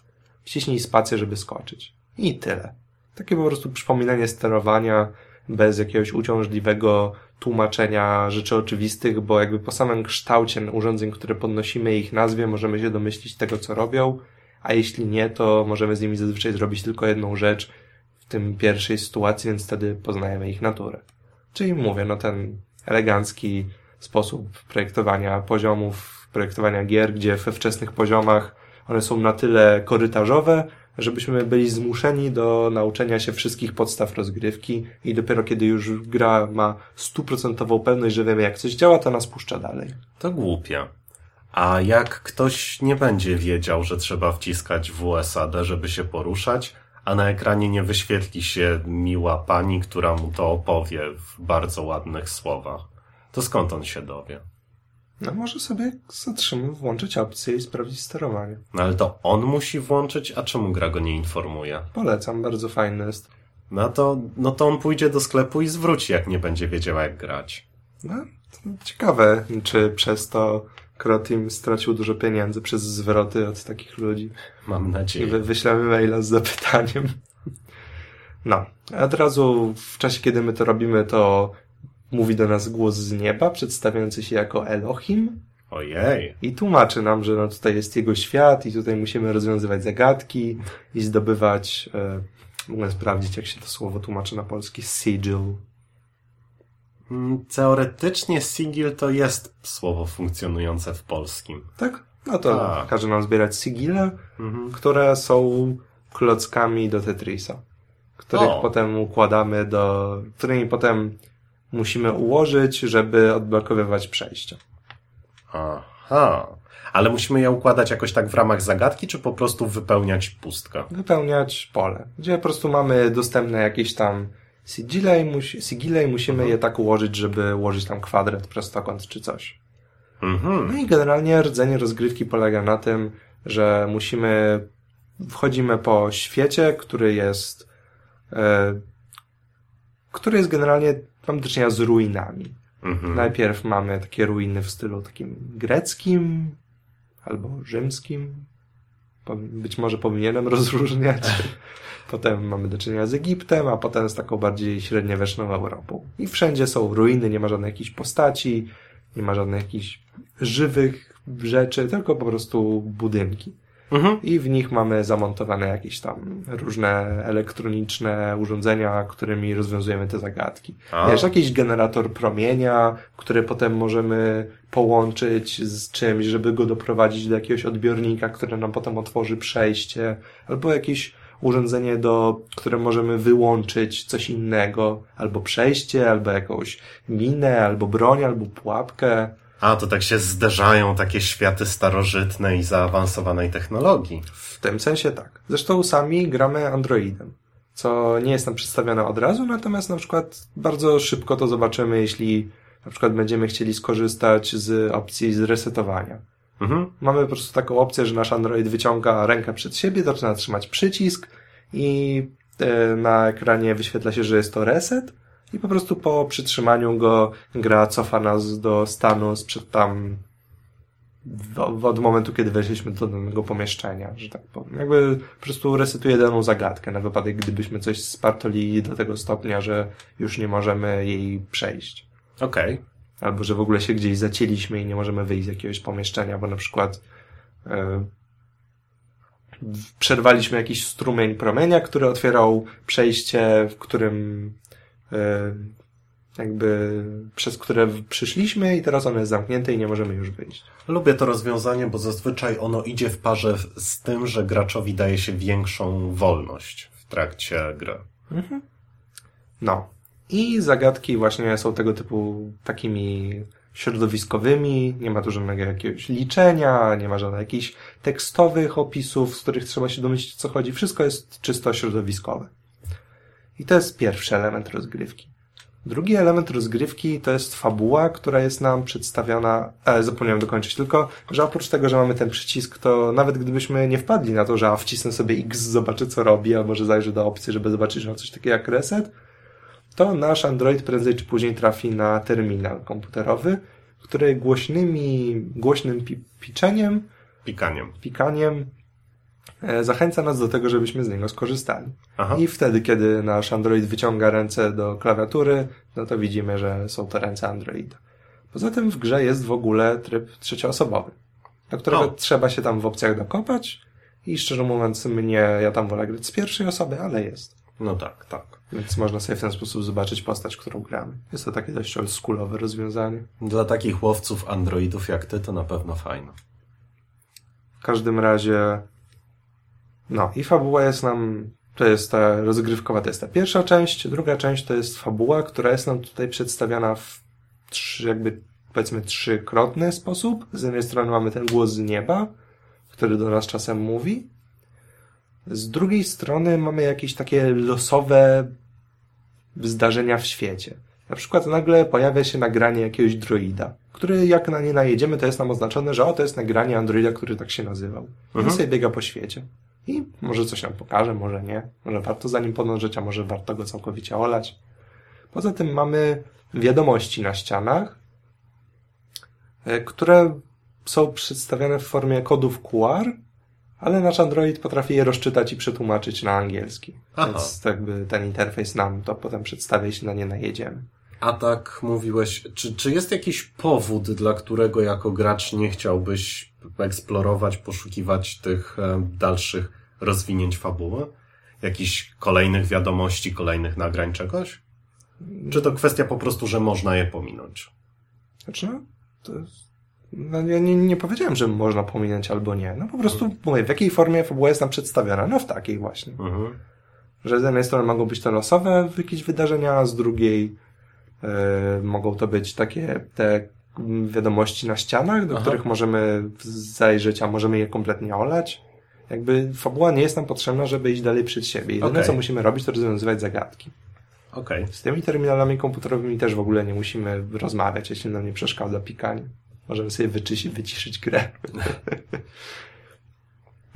Wciśnij spację, żeby skoczyć. I tyle. Takie po prostu przypominanie sterowania bez jakiegoś uciążliwego tłumaczenia rzeczy oczywistych, bo jakby po samym kształcie urządzeń, które podnosimy i ich nazwie, możemy się domyślić tego, co robią, a jeśli nie, to możemy z nimi zazwyczaj zrobić tylko jedną rzecz w tym pierwszej sytuacji, więc wtedy poznajemy ich naturę. Czyli mówię, no ten elegancki sposób projektowania poziomów, projektowania gier, gdzie we wczesnych poziomach one są na tyle korytarzowe, żebyśmy byli zmuszeni do nauczenia się wszystkich podstaw rozgrywki i dopiero kiedy już gra ma stuprocentową pewność, że wiemy jak coś działa, to nas puszcza dalej. To głupie. A jak ktoś nie będzie wiedział, że trzeba wciskać WSAD, żeby się poruszać, a na ekranie nie wyświetli się miła pani, która mu to opowie w bardzo ładnych słowach, to skąd on się dowie? No może sobie zatrzymać, włączyć opcję i sprawdzić sterowanie. No ale to on musi włączyć, a czemu gra go nie informuje? Polecam, bardzo fajny jest. No to, no to on pójdzie do sklepu i zwróci, jak nie będzie wiedział, jak grać. No, to ciekawe, czy przez to Krotim stracił dużo pieniędzy przez zwroty od takich ludzi. Mam nadzieję. wy, wyślemy maila z zapytaniem. No, a od razu w czasie, kiedy my to robimy, to mówi do nas głos z nieba, przedstawiający się jako Elohim Ojej. i tłumaczy nam, że no tutaj jest jego świat i tutaj musimy rozwiązywać zagadki i zdobywać, e, mogę sprawdzić, jak się to słowo tłumaczy na polski, sigil. Mm, Teoretycznie sigil to jest słowo funkcjonujące w polskim. Tak? No to Tak. każe nam zbierać sigile, Mhm. które są klockami do Tetrisa, których O. potem układamy do, którymi potem musimy ułożyć, żeby odblokowywać przejścia. Aha. Ale musimy je układać jakoś tak w ramach zagadki, czy po prostu wypełniać pustkę? Wypełniać pole, gdzie po prostu mamy dostępne jakieś tam sigile i, musi, sigile i musimy Mhm. je tak ułożyć, żeby ułożyć tam kwadrat, prostokąt czy coś. Mhm. No i generalnie rdzenie rozgrywki polega na tym, że musimy, wchodzimy po świecie, który jest, e, który jest generalnie, mamy do czynienia z ruinami. Mhm. Najpierw mamy takie ruiny w stylu takim greckim albo rzymskim. Być może powinienem rozróżniać. Potem mamy do czynienia z Egiptem, a potem z taką bardziej średniowieczną Europą. I wszędzie są ruiny, nie ma żadnych jakichś postaci, nie ma żadnych jakichś żywych rzeczy, tylko po prostu budynki. Mhm. I w nich mamy zamontowane jakieś tam różne elektroniczne urządzenia, którymi rozwiązujemy te zagadki. A. Wiesz, jakiś generator promienia, który potem możemy połączyć z czymś, żeby go doprowadzić do jakiegoś odbiornika, który nam potem otworzy przejście, albo jakieś urządzenie, do, które możemy wyłączyć coś innego, albo przejście, albo jakąś minę, albo broń, albo pułapkę. A, to tak się zderzają takie światy starożytnej i zaawansowanej technologii. W tym sensie tak. Zresztą sami gramy Androidem, co nie jest nam przedstawione od razu, natomiast na przykład bardzo szybko to zobaczymy, jeśli na przykład będziemy chcieli skorzystać z opcji zresetowania. Mhm. Mamy po prostu taką opcję, że nasz Android wyciąga rękę przed siebie, zaczyna trzymać przycisk i e, na ekranie wyświetla się, że jest to reset I po prostu po przytrzymaniu go gra cofa nas do stanu sprzed tam w, od momentu, kiedy weszliśmy do danego pomieszczenia, że tak powiem. Jakby po prostu resetuje daną zagadkę na wypadek, gdybyśmy coś spartolili do tego stopnia, że już nie możemy jej przejść. Okej. Okay. Albo że w ogóle się gdzieś zacięliśmy i nie możemy wyjść z jakiegoś pomieszczenia, bo na przykład yy, przerwaliśmy jakiś strumień promienia, który otwierał przejście, w którym yy, jakby przez które przyszliśmy i teraz ono jest zamknięte i nie możemy już wyjść. Lubię to rozwiązanie, bo zazwyczaj ono idzie w parze z tym, że graczowi daje się większą wolność w trakcie gry. Mhm. No. I zagadki właśnie są tego typu takimi środowiskowymi, nie ma tu żadnego jakiegoś liczenia, nie ma żadnych jakichś tekstowych opisów, z których trzeba się domyślić, co chodzi. Wszystko jest czysto środowiskowe. I to jest pierwszy element rozgrywki. Drugi element rozgrywki to jest fabuła, która jest nam przedstawiona, e, zapomniałem dokończyć tylko, że oprócz tego, że mamy ten przycisk, to nawet gdybyśmy nie wpadli na to, że a wcisnę sobie X, zobaczę co robi, albo że zajrzę do opcji, żeby zobaczyć, że ma coś takiego jak reset, to nasz Android prędzej czy później trafi na terminal komputerowy, który głośnymi, głośnym pi piczeniem, pikaniem, pikaniem E, zachęca nas do tego, żebyśmy z niego skorzystali. Aha. I wtedy, kiedy nasz Android wyciąga ręce do klawiatury, no to widzimy, że są to ręce Androida. Poza tym w grze jest w ogóle tryb trzecioosobowy, do którego o. trzeba się tam w opcjach dokopać i szczerze mówiąc mnie, ja tam wolę grać z pierwszej osoby, ale jest. No tak, tak. Więc można sobie w ten sposób zobaczyć postać, którą gramy. Jest to takie dość oldschoolowe rozwiązanie. Dla takich łowców androidów jak ty to na pewno fajne. W każdym razie no i fabuła jest nam, to jest ta rozgrywkowa, to jest ta pierwsza część, druga część to jest fabuła, która jest nam tutaj przedstawiana w trzy, jakby powiedzmy trzykrotny sposób. Z jednej strony mamy ten głos z nieba, który do nas czasem mówi. Z drugiej strony mamy jakieś takie losowe zdarzenia w świecie. Na przykład nagle pojawia się nagranie jakiegoś droida, który jak na nie najedziemy, to jest nam oznaczone, że o, to jest nagranie androida, który tak się nazywał. Mhm. I sobie biega po świecie. I może coś nam pokaże, może nie. Może warto za nim podążyć, a może warto go całkowicie olać. Poza tym mamy wiadomości na ścianach, e, które są przedstawiane w formie kodów QR, ale nasz Android potrafi je rozczytać i przetłumaczyć na angielski. Aha. Więc jakby ten interfejs nam to potem przedstawia, jeśli na nie najedziemy. A tak mówiłeś, czy, czy jest jakiś powód, dla którego jako gracz nie chciałbyś eksplorować, poszukiwać tych e, dalszych rozwinięć fabuły? Jakichś kolejnych wiadomości, kolejnych nagrań, czegoś? Czy to kwestia po prostu, że można je pominąć? Znaczy, no, to jest... No, ja nie, nie powiedziałem, że można pominąć albo nie. No po prostu mhm. mówię, w jakiej formie fabuła jest nam przedstawiona? No w takiej właśnie. Mhm. Że z jednej strony mogą być to losowe jakieś wydarzenia, a z drugiej yy, mogą to być takie te wiadomości na ścianach, do Aha. których możemy zajrzeć, a możemy je kompletnie olać. Jakby fabuła nie jest nam potrzebna, żeby iść dalej przed siebie. Jedyne, okay. co musimy robić, to rozwiązywać zagadki. Okay. Z tymi terminalami komputerowymi też w ogóle nie musimy rozmawiać, jeśli nam nie przeszkadza pikanie. Możemy sobie wyciszyć, wyciszyć grę.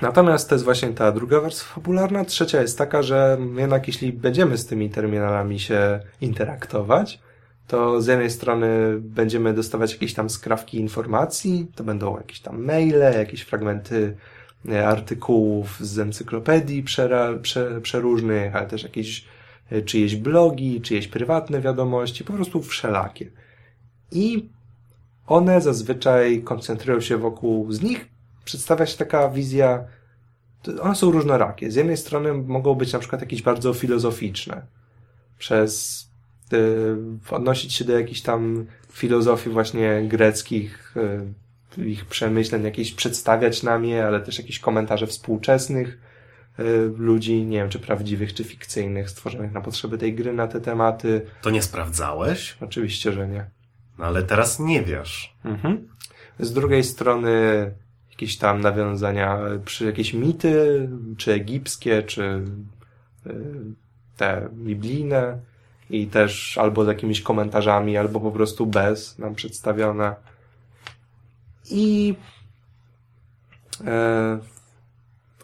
Natomiast to jest właśnie ta druga warstwa fabularna. Trzecia jest taka, że jednak jeśli będziemy z tymi terminalami się interaktować, to z jednej strony będziemy dostawać jakieś tam skrawki informacji, to będą jakieś tam maile, jakieś fragmenty E, artykułów z encyklopedii przera, prze, przeróżnych, ale też jakieś e, czyjeś blogi, czyjeś prywatne wiadomości, po prostu wszelakie. I one zazwyczaj koncentrują się wokół, z nich przedstawia się taka wizja, one są różnorakie. Z jednej strony mogą być na przykład jakieś bardzo filozoficzne, przez y, odnosić się do jakichś tam filozofii właśnie greckich, y, ich przemyśleń jakieś przedstawiać nam je, ale też jakieś komentarze współczesnych y, ludzi, nie wiem, czy prawdziwych, czy fikcyjnych, stworzonych na potrzeby tej gry na te tematy. To nie sprawdzałeś? Oczywiście, że nie. No ale teraz nie wiesz. Mhm. Z drugiej strony jakieś tam nawiązania przy jakieś mity, czy egipskie, czy y, te biblijne i też albo z jakimiś komentarzami, albo po prostu bez nam przedstawione. I e,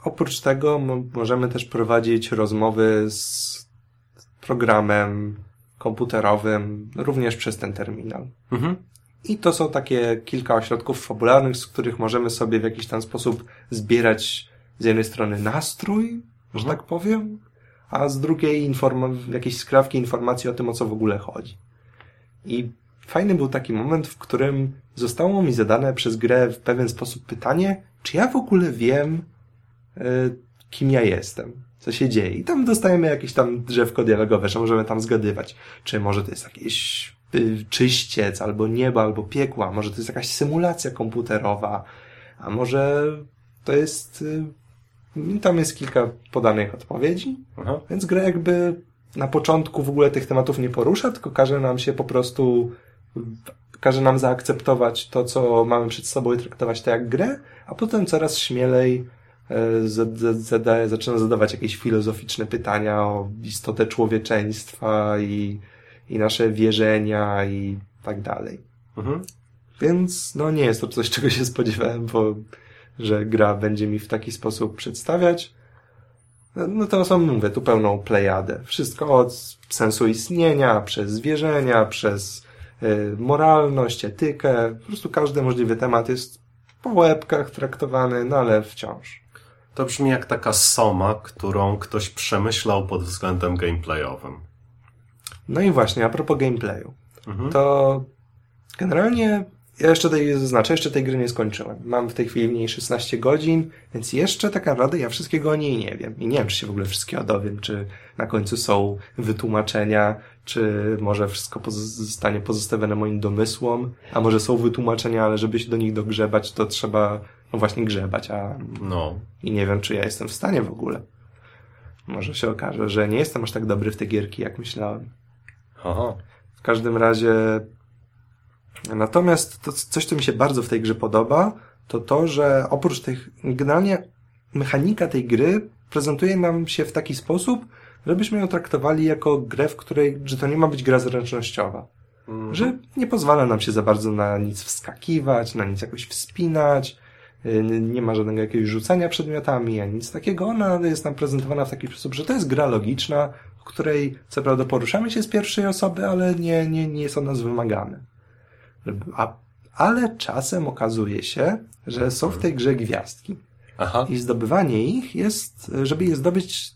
oprócz tego możemy też prowadzić rozmowy z programem komputerowym, również przez ten terminal. Mhm. I to są takie kilka ośrodków fabularnych, z których możemy sobie w jakiś tam sposób zbierać z jednej strony nastrój, że Mhm. tak powiem, a z drugiej jakieś skrawki informacji o tym, o co w ogóle chodzi. I fajny był taki moment, w którym zostało mi zadane przez grę w pewien sposób pytanie, czy ja w ogóle wiem, y, kim ja jestem, co się dzieje. I tam dostajemy jakieś tam drzewko dialogowe, że możemy tam zgadywać, czy może to jest jakiś y, czyściec, albo nieba, albo piekła, może to jest jakaś symulacja komputerowa, a może to jest... y, Tam jest kilka podanych odpowiedzi, Aha. więc gra jakby na początku w ogóle tych tematów nie porusza, tylko każe nam się po prostu, każe nam zaakceptować to, co mamy przed sobą i traktować to jak grę, a potem coraz śmielej e, z- z- zada, zaczyna zadawać jakieś filozoficzne pytania o istotę człowieczeństwa i, i nasze wierzenia i tak dalej. Mhm. Więc no nie jest to coś, czego się spodziewałem, bo że gra będzie mi w taki sposób przedstawiać. No to są, mówię, tu pełną plejadę. Wszystko od sensu istnienia, przez zwierzenia, przez y, moralność, etykę. Po prostu każdy możliwy temat jest po łebkach traktowany, no ale wciąż. To brzmi jak taka soma, którą ktoś przemyślał pod względem gameplayowym. No i właśnie, a propos gameplayu. Mhm. to generalnie ja jeszcze tej zaznaczę, jeszcze tej gry nie skończyłem. Mam w tej chwili w niej 16 godzin, więc jeszcze tak naprawdę ja wszystkiego o niej nie wiem. I nie wiem, czy się w ogóle wszystkiego dowiem, czy na końcu są wytłumaczenia, czy może wszystko zostanie pozostawione moim domysłom, a może są wytłumaczenia, ale żeby się do nich dogrzebać, to trzeba no właśnie grzebać, a No. i nie wiem, czy ja jestem w stanie w ogóle. Może się okaże, że nie jestem aż tak dobry w te gierki, jak myślałem. Aha. W każdym razie. Natomiast to coś, co mi się bardzo w tej grze podoba, to to, że oprócz tych. Generalnie mechanika tej gry prezentuje nam się w taki sposób, żebyśmy ją traktowali jako grę, w której, że to nie ma być gra zręcznościowa. Mhm. Że nie pozwala nam się za bardzo na nic wskakiwać, na nic jakoś wspinać, nie ma żadnego jakiegoś rzucania przedmiotami, ani nic takiego. Ona jest nam prezentowana w taki sposób, że to jest gra logiczna, w której co prawda poruszamy się z pierwszej osoby, ale nie, nie, nie jest od nas wymagane. A, ale czasem okazuje się, że są w tej grze gwiazdki. Aha. I zdobywanie ich jest, żeby je zdobyć,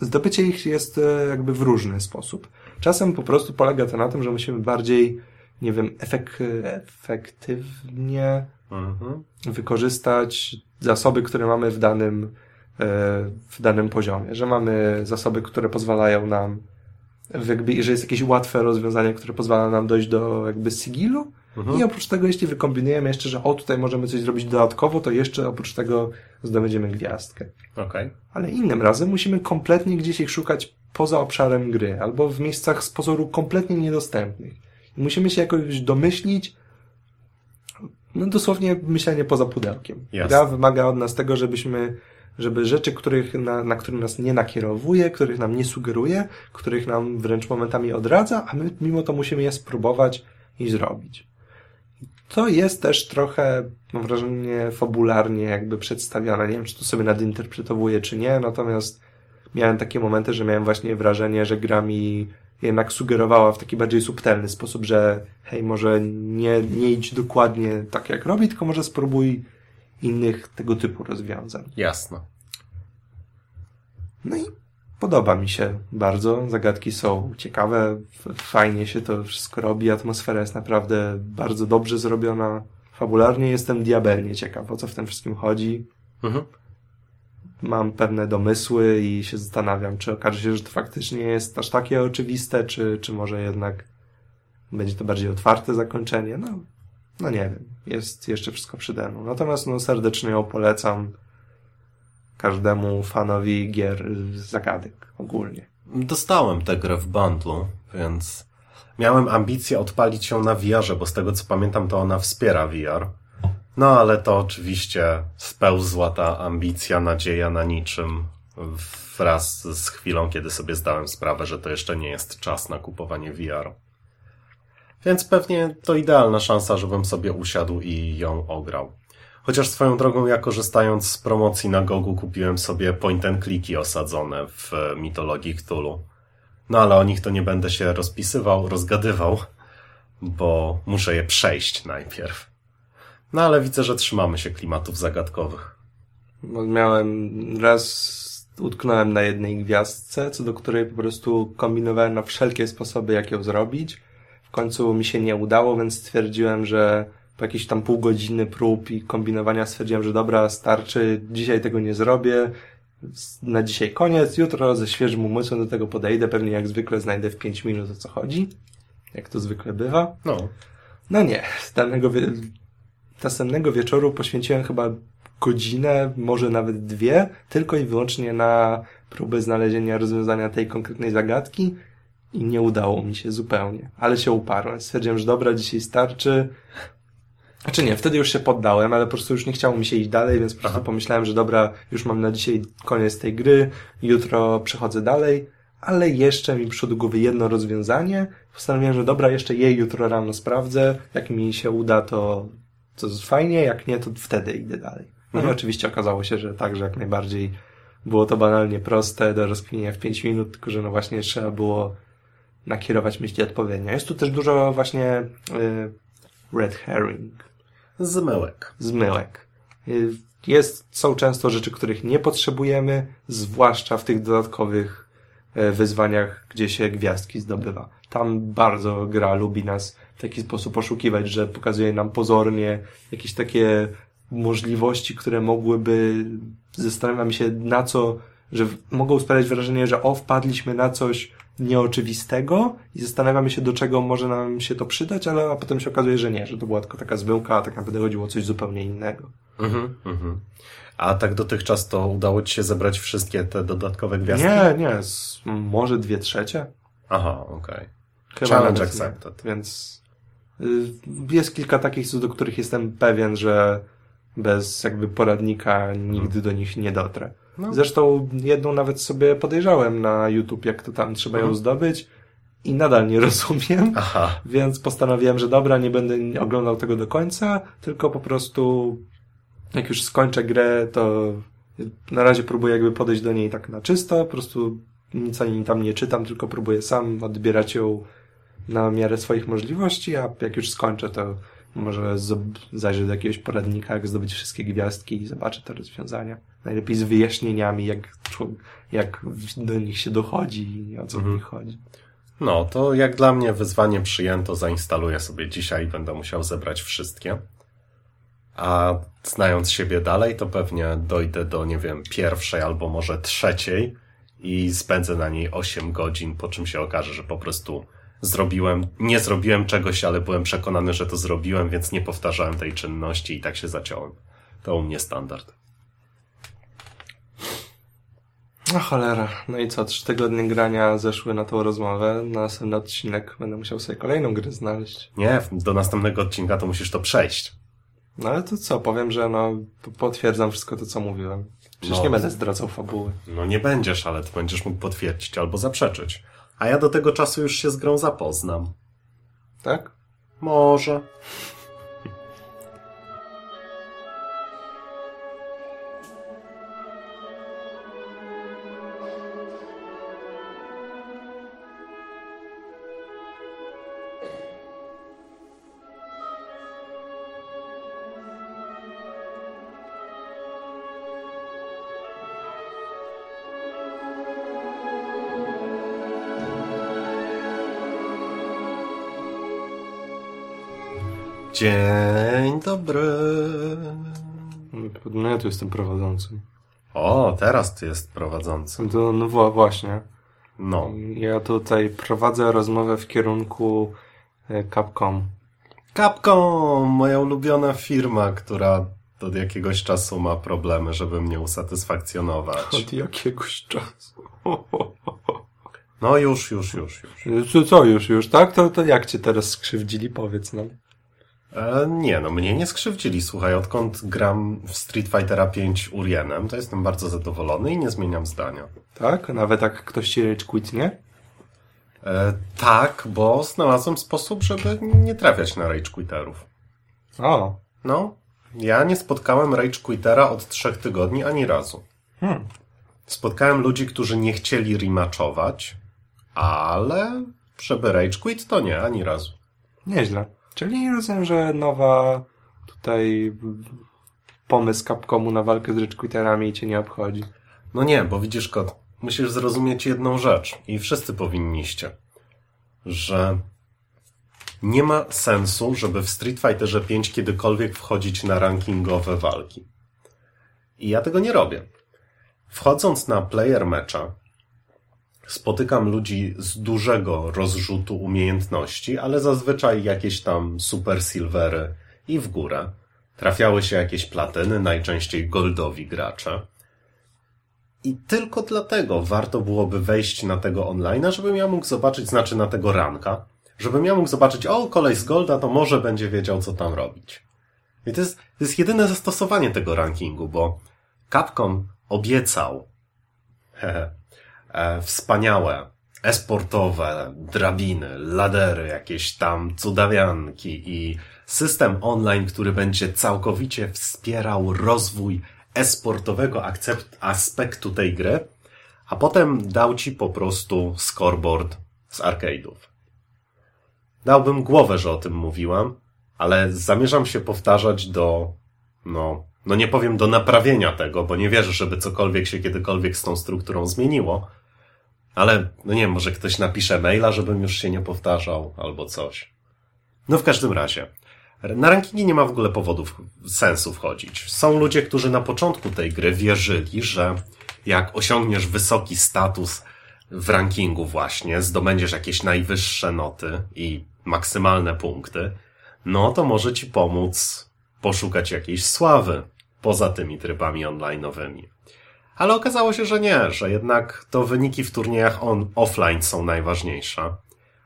zdobycie ich jest e, jakby w różny sposób. Czasem po prostu polega to na tym, że musimy bardziej, nie wiem, efek, efektywnie Mhm. wykorzystać zasoby, które mamy w danym, e, w danym poziomie. Że mamy zasoby, które pozwalają nam, jakby, że jest jakieś łatwe rozwiązanie, które pozwala nam dojść do jakby sigilu. Mhm. I oprócz tego, jeśli wykombinujemy jeszcze, że o, tutaj możemy coś zrobić dodatkowo, to jeszcze oprócz tego zdobędziemy gwiazdkę. Okej. Ale innym razem musimy kompletnie gdzieś ich szukać poza obszarem gry, albo w miejscach z pozoru kompletnie niedostępnych. Musimy się jakoś domyślić, no dosłownie myślenie poza pudełkiem. Jasne. Gra wymaga od nas tego, żebyśmy, żeby rzeczy, których na, na które nas nie nakierowuje, których nam nie sugeruje, których nam wręcz momentami odradza, a my mimo to musimy je spróbować i zrobić. To jest też trochę, mam wrażenie, fabularnie jakby przedstawione. Nie wiem, czy to sobie nadinterpretowuję, czy nie, natomiast miałem takie momenty, że miałem właśnie wrażenie, że gra mi jednak sugerowała w taki bardziej subtelny sposób, że hej, może nie, nie idź dokładnie tak jak robi, tylko może spróbuj innych tego typu rozwiązań. Jasne. No i podoba mi się bardzo. Zagadki są ciekawe, fajnie się to wszystko robi, atmosfera jest naprawdę bardzo dobrze zrobiona. Fabularnie jestem diabelnie ciekaw, o co w tym wszystkim chodzi. Mhm. Mam pewne domysły i się zastanawiam, czy okaże się, że to faktycznie jest aż takie oczywiste, czy, czy może jednak będzie to bardziej otwarte zakończenie. No, no nie wiem. Jest jeszcze wszystko przede mną. Natomiast no, serdecznie ją polecam każdemu fanowi gier zagadek ogólnie. Dostałem tę grę w bundlu, więc miałem ambicję odpalić ją na VR-ze, bo z tego co pamiętam, to ona wspiera VR. No ale to oczywiście spełzła ta ambicja, nadzieja na niczym wraz z chwilą, kiedy sobie zdałem sprawę, że to jeszcze nie jest czas na kupowanie VR. Więc pewnie to idealna szansa, żebym sobie usiadł i ją ograł. Chociaż swoją drogą, ja korzystając z promocji na Gogu, kupiłem sobie point and clicki osadzone w mitologii Cthulhu. No ale o nich to nie będę się rozpisywał, rozgadywał, bo muszę je przejść najpierw. No ale widzę, że trzymamy się klimatów zagadkowych. Bo miałem raz utknąłem na jednej gwiazdce, co do której po prostu kombinowałem na wszelkie sposoby, jak ją zrobić. W końcu mi się nie udało, więc stwierdziłem, że po jakieś tam pół godziny prób i kombinowania stwierdziłem, że dobra, starczy, dzisiaj tego nie zrobię, na dzisiaj koniec, jutro ze świeżym umysłem do tego podejdę, pewnie jak zwykle znajdę w pięć minut o co chodzi, jak to zwykle bywa. No. No nie, z danego. Następnego wieczoru poświęciłem chyba godzinę, może nawet dwie, tylko i wyłącznie na próbę znalezienia rozwiązania tej konkretnej zagadki i nie udało mi się zupełnie, ale się uparłem. Stwierdziłem, że dobra, dzisiaj starczy. Znaczy nie, wtedy już się poddałem, ale po prostu już nie chciało mi się iść dalej, więc po prostu pomyślałem, że dobra, już mam na dzisiaj koniec tej gry, jutro przechodzę dalej, ale jeszcze mi przyszło do głowy jedno rozwiązanie. Postanowiłem, że dobra, jeszcze jej jutro rano sprawdzę. Jak mi się uda, to, to fajnie, jak nie, to wtedy idę dalej. No mhm. i oczywiście okazało się, że tak, że jak najbardziej było to banalnie proste do rozkminienia w 5 minut, tylko że no właśnie trzeba było nakierować myśli odpowiednio. Jest tu też dużo właśnie y, red herring. Zmyłek. Zmyłek. Y, jest, są często rzeczy, których nie potrzebujemy, zwłaszcza w tych dodatkowych y, wyzwaniach, gdzie się gwiazdki zdobywa. Tam bardzo gra lubi nas w taki sposób oszukiwać, że pokazuje nam pozornie jakieś takie możliwości, które mogłyby, zastanawiam się na co, że mogą sprawiać wrażenie, że o, wpadliśmy na coś nieoczywistego i zastanawiamy się, do czego może nam się to przydać, ale a potem się okazuje, że nie, że to była tylko taka zmyłka, a tak naprawdę chodziło o coś zupełnie innego. Mhm, mhm. A tak dotychczas to udało Ci się zebrać wszystkie te dodatkowe gwiazdki? Nie, nie, z, może dwie trzecie. Aha, okej. Okay. Challenge accepted. Nie, więc jest kilka takich, co do których jestem pewien, że bez jakby poradnika nigdy do nich nie dotrę. No. Zresztą jedną nawet sobie podejrzałem na YouTube, jak to tam trzeba ją mhm. zdobyć i nadal nie rozumiem, Aha. więc postanowiłem, że dobra, nie będę oglądał tego do końca, tylko po prostu jak już skończę grę, to na razie próbuję jakby podejść do niej tak na czysto, po prostu nic ani tam nie czytam, tylko próbuję sam odbierać ją na miarę swoich możliwości, a jak już skończę, to może zajrzę do jakiegoś poradnika, jak zdobyć wszystkie gwiazdki i zobaczę te rozwiązania. Najlepiej z wyjaśnieniami, jak, jak do nich się dochodzi i o co mhm. w nich chodzi. No, to jak dla mnie wyzwanie przyjęto, zainstaluję sobie dzisiaj i będę musiał zebrać wszystkie. A znając siebie dalej, to pewnie dojdę do, nie wiem, pierwszej albo może trzeciej i spędzę na niej 8 godzin, po czym się okaże, że po prostu zrobiłem, nie zrobiłem czegoś, ale byłem przekonany, że to zrobiłem, więc nie powtarzałem tej czynności i tak się zaciąłem. To u mnie standard. No cholera. No i co, trzy tygodnie grania zeszły na tą rozmowę. Na następny odcinek będę musiał sobie kolejną grę znaleźć. Nie, do następnego odcinka to musisz to przejść. No ale to co, powiem, że no potwierdzam wszystko to, co mówiłem. Przecież no, nie będę zdradzał fabuły. No nie będziesz, ale to będziesz mógł potwierdzić albo zaprzeczyć. A ja do tego czasu już się z grą zapoznam. Tak? Może. Dzień dobry. No ja tu jestem prowadzącym. O, teraz ty jest prowadzącym. To, no właśnie. No. Ja tutaj prowadzę rozmowę w kierunku e, Capcom. Capcom, moja ulubiona firma, która od jakiegoś czasu ma problemy, żeby mnie usatysfakcjonować. Od jakiegoś czasu. No już, już, już, już. Co, co już, już, tak? To, to jak cię teraz skrzywdzili, powiedz nam. E, nie, no mnie nie skrzywdzili. Słuchaj, odkąd gram w Street Fightera 5 Urienem, to jestem bardzo zadowolony i nie zmieniam zdania. Tak? Nawet jak ktoś ci rage quit, nie? E, tak, bo znalazłem sposób, żeby nie trafiać na rage quiterów. O. No, ja nie spotkałem rage quittera od trzech tygodni ani razu. Hmm. Spotkałem ludzi, którzy nie chcieli rematchować, ale żeby Rage Quit to nie, ani razu. Nieźle. Czyli rozumiem, że nowa tutaj pomysł Capcomu na walkę z Rage Quitterami cię nie obchodzi. No nie, bo widzisz, kot, musisz zrozumieć jedną rzecz i wszyscy powinniście, że nie ma sensu, żeby w Street Fighterze 5 kiedykolwiek wchodzić na rankingowe walki. I ja tego nie robię. Wchodząc na player mecza, spotykam ludzi z dużego rozrzutu umiejętności, ale zazwyczaj jakieś tam super silvery i w górę. Trafiały się jakieś platyny, najczęściej goldowi gracze. I tylko dlatego warto byłoby wejść na tego online'a, żebym ja mógł zobaczyć, znaczy na tego ranka, żebym ja mógł zobaczyć, o, kolej z Golda, to może będzie wiedział, co tam robić. I to jest, to jest jedyne zastosowanie tego rankingu, bo Capcom obiecał hehe, wspaniałe esportowe drabiny, ladery, jakieś tam cudawianki i system online, który będzie całkowicie wspierał rozwój esportowego aspektu tej gry, a potem dał ci po prostu scoreboard z arcade'ów. Dałbym głowę, że o tym mówiłam, ale zamierzam się powtarzać do, no, no nie powiem do naprawienia tego, bo nie wierzę, żeby cokolwiek się kiedykolwiek z tą strukturą zmieniło, ale, no nie wiem, może ktoś napisze maila, żebym już się nie powtarzał, albo coś. No w każdym razie, na rankingi nie ma w ogóle powodów, sensu wchodzić. Są ludzie, którzy na początku tej gry wierzyli, że jak osiągniesz wysoki status w rankingu właśnie, zdobędziesz jakieś najwyższe noty i maksymalne punkty, no to może ci pomóc poszukać jakiejś sławy poza tymi trybami online'owymi. Ale okazało się, że nie, że jednak to wyniki w turniejach on offline są najważniejsze,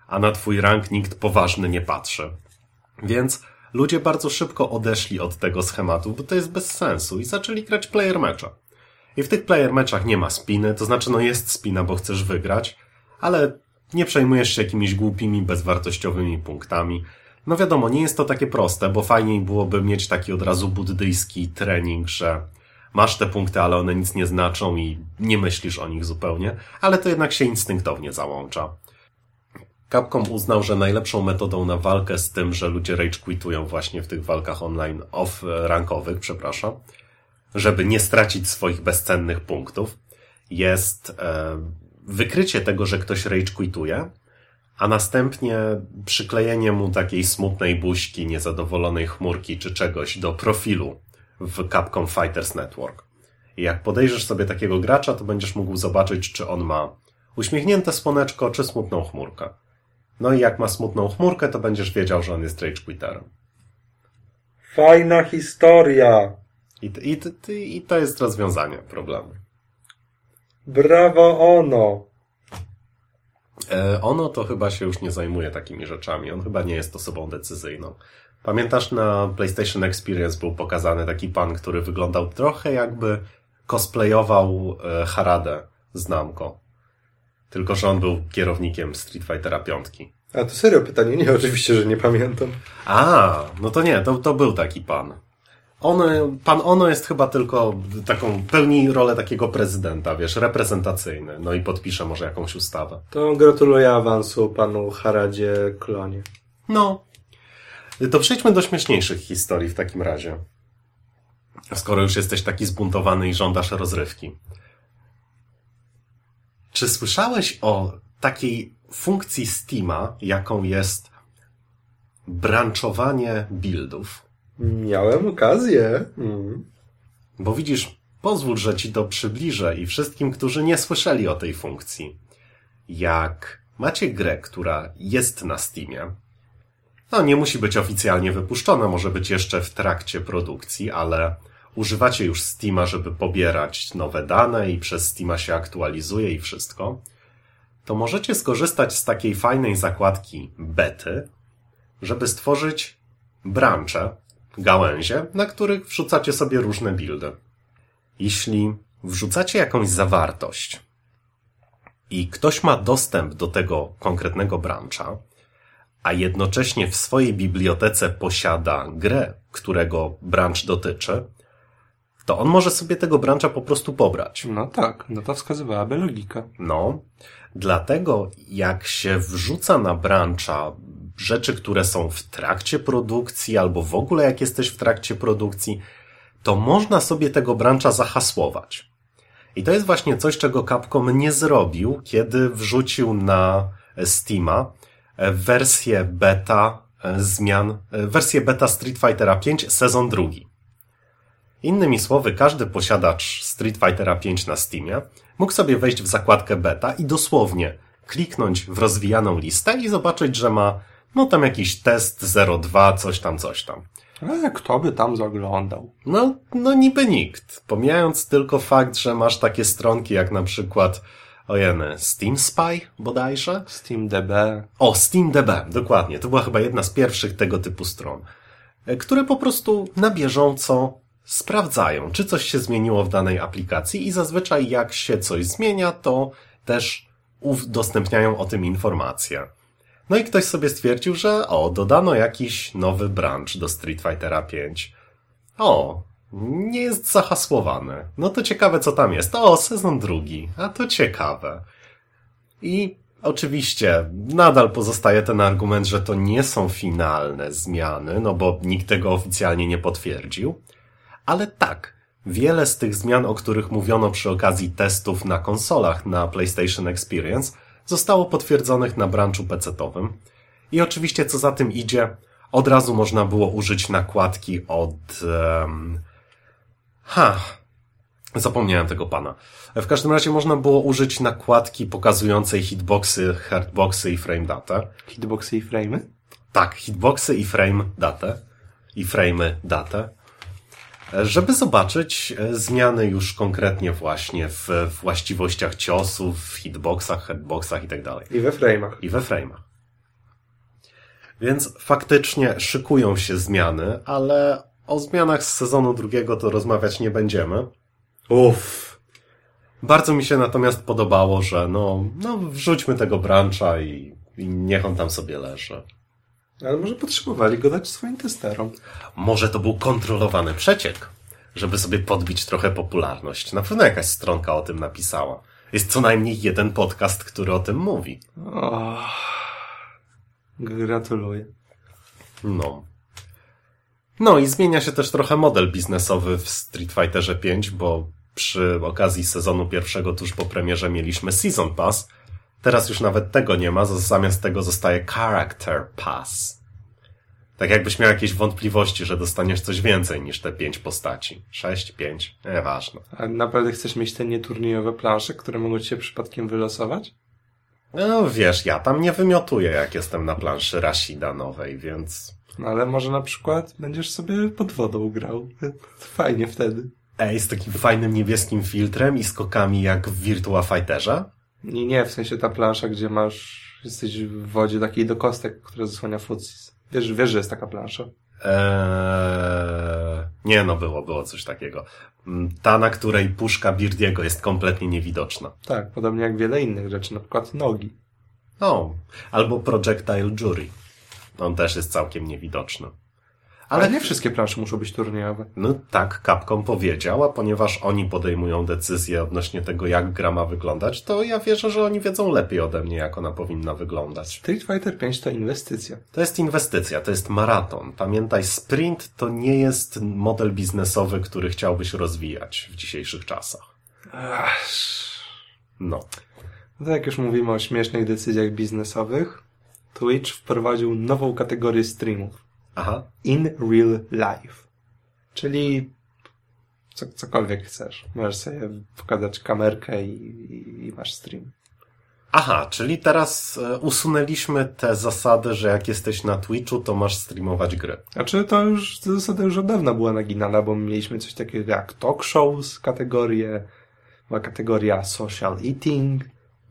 a na twój rank nikt poważny nie patrzy. Więc ludzie bardzo szybko odeszli od tego schematu, bo to jest bez sensu i zaczęli grać player mecha. I w tych player meczach nie ma spiny, to znaczy no jest spina, bo chcesz wygrać, ale nie przejmujesz się jakimiś głupimi, bezwartościowymi punktami. No wiadomo, nie jest to takie proste, bo fajniej byłoby mieć taki od razu buddyjski trening, że masz te punkty, ale one nic nie znaczą i nie myślisz o nich zupełnie, ale to jednak się instynktownie załącza. Capcom uznał, że najlepszą metodą na walkę z tym, że ludzie rage quitują właśnie w tych walkach online off-rankowych, przepraszam, żeby nie stracić swoich bezcennych punktów, jest e, wykrycie tego, że ktoś rage quituje, a następnie przyklejenie mu takiej smutnej buźki, niezadowolonej chmurki czy czegoś do profilu w Capcom Fighters Network. I jak podejrzysz sobie takiego gracza, to będziesz mógł zobaczyć, czy on ma uśmiechnięte słoneczko, czy smutną chmurkę. No i jak ma smutną chmurkę, to będziesz wiedział, że on jest rage quitterem. Fajna historia. I, i, i, I to jest rozwiązanie problemu. Brawo ono. E, ono to chyba się już nie zajmuje takimi rzeczami. On chyba nie jest osobą decyzyjną. Pamiętasz, na PlayStation Experience był pokazany taki pan, który wyglądał trochę jakby cosplayował e, Haradę z Namco. Tylko, że on był kierownikiem Street Fightera 5. A to serio pytanie? Nie, oczywiście, że nie pamiętam. A, no to nie, to, to był taki pan. On, pan Ono jest chyba tylko taką, pełni rolę takiego prezydenta, wiesz, reprezentacyjny. No i podpisze może jakąś ustawę. To gratuluję awansu panu Haradzie Klonie. No. To przejdźmy do śmieszniejszych historii w takim razie. Skoro już jesteś taki zbuntowany i żądasz rozrywki. Czy słyszałeś o takiej funkcji Steama, jaką jest branchowanie buildów? Miałem okazję. Mm. Bo widzisz, pozwól, że ci to przybliżę i wszystkim, którzy nie słyszeli o tej funkcji. Jak macie grę, która jest na Steamie, no nie musi być oficjalnie wypuszczona, może być jeszcze w trakcie produkcji, ale używacie już Steama, żeby pobierać nowe dane i przez Steama się aktualizuje i wszystko, to możecie skorzystać z takiej fajnej zakładki bety, żeby stworzyć brancze, gałęzie, na których wrzucacie sobie różne buildy. Jeśli wrzucacie jakąś zawartość i ktoś ma dostęp do tego konkretnego brancha, a jednocześnie w swojej bibliotece posiada grę, którego branch dotyczy, to on może sobie tego brancha po prostu pobrać. No tak, no to wskazywałaby logika. No, dlatego jak się wrzuca na brancha rzeczy, które są w trakcie produkcji, albo w ogóle jak jesteś w trakcie produkcji, to można sobie tego brancha zahasłować. I to jest właśnie coś, czego Capcom nie zrobił, kiedy wrzucił na Steama wersję beta zmian, wersję beta Street Fightera 5 sezon drugi. Innymi słowy, każdy posiadacz Street Fightera 5 na Steamie mógł sobie wejść w zakładkę beta i dosłownie kliknąć w rozwijaną listę i zobaczyć, że ma no tam jakiś test 02, coś tam, coś tam. Ale kto by tam zaglądał? No, no niby nikt. Pomijając tylko fakt, że masz takie stronki jak na przykład ojeny, Steam Spy bodajże? SteamDB. O, SteamDB, dokładnie. To była chyba jedna z pierwszych tego typu stron, e, które po prostu na bieżąco sprawdzają, czy coś się zmieniło w danej aplikacji i zazwyczaj jak się coś zmienia, to też udostępniają o tym informacje. No i ktoś sobie stwierdził, że o, dodano jakiś nowy branch do Street Fightera 5. O, nie jest zahasłowany. No to ciekawe, co tam jest. O, sezon drugi. A to ciekawe. I oczywiście nadal pozostaje ten argument, że to nie są finalne zmiany, no bo nikt tego oficjalnie nie potwierdził. Ale tak, wiele z tych zmian, o których mówiono przy okazji testów na konsolach na PlayStation Experience, zostało potwierdzonych na branchu PC-owym. I oczywiście, co za tym idzie, od razu można było użyć nakładki od... Um, ha, zapomniałem tego pana. W każdym razie można było użyć nakładki pokazującej hitboxy, hardboxy i frame datę. Hitboxy i frame'y? Tak, hitboxy i frame datę. I frame'y datę żeby zobaczyć e, zmiany już konkretnie właśnie w właściwościach ciosów, w hitboxach, headboxach i tak dalej. I we frame'ach. I we frame'ach. Więc faktycznie szykują się zmiany, ale o zmianach z sezonu drugiego to rozmawiać nie będziemy. Uff. Bardzo mi się natomiast podobało, że no, no wrzućmy tego brancha i, i niech on tam sobie leży. Ale może potrzebowali go dać swoim testerom. Może to był kontrolowany przeciek, żeby sobie podbić trochę popularność. Na pewno jakaś stronka o tym napisała. Jest co najmniej jeden podcast, który o tym mówi. Oh, gratuluję. No. No i zmienia się też trochę model biznesowy w Street Fighterze 5, bo przy okazji sezonu pierwszego tuż po premierze mieliśmy Season Pass, Teraz już nawet tego nie ma, zamiast tego zostaje Character Pass. Tak jakbyś miał jakieś wątpliwości, że dostaniesz coś więcej niż te pięć postaci. Sześć, pięć, nieważne. A naprawdę chcesz mieć te nieturniejowe plansze, które mogą ci się przypadkiem wylosować? No wiesz, ja tam nie wymiotuję, jak jestem na planszy Rashida nowej, więc... No ale może na przykład będziesz sobie pod wodą grał. Fajnie wtedy. Ej, z takim fajnym niebieskim filtrem i skokami jak w Virtua Fighterze? Nie, nie, w sensie ta plansza, gdzie masz, jesteś w wodzie takiej do kostek, która zasłania fucis. Wiesz, wiesz, że jest taka plansza? Eee, nie, no było, było coś takiego. Mm, ta, na której puszka Birdiego jest kompletnie niewidoczna. Tak, podobnie jak wiele innych rzeczy, na przykład nogi. O, albo Projectile Jury. On też jest całkiem niewidoczny. Ale nie wszystkie plansze muszą być turniejowe. No tak, Capcom powiedział, a ponieważ oni podejmują decyzję odnośnie tego, jak gra ma wyglądać, to ja wierzę, że oni wiedzą lepiej ode mnie, jak ona powinna wyglądać. Street Fighter 5 to inwestycja. To jest inwestycja, to jest maraton. Pamiętaj, sprint to nie jest model biznesowy, który chciałbyś rozwijać w dzisiejszych czasach. Ach. No. No to jak już mówimy o śmiesznych decyzjach biznesowych, Twitch wprowadził nową kategorię streamów. Aha. In real life. Czyli co, cokolwiek chcesz. Możesz sobie pokazać kamerkę i, i, i masz stream. Aha, czyli teraz e, usunęliśmy te zasady, że jak jesteś na Twitchu, to masz streamować gry. Znaczy to już, ta zasada już od dawna była naginana, bo mieliśmy coś takiego jak talk shows, kategorię, była kategoria social eating,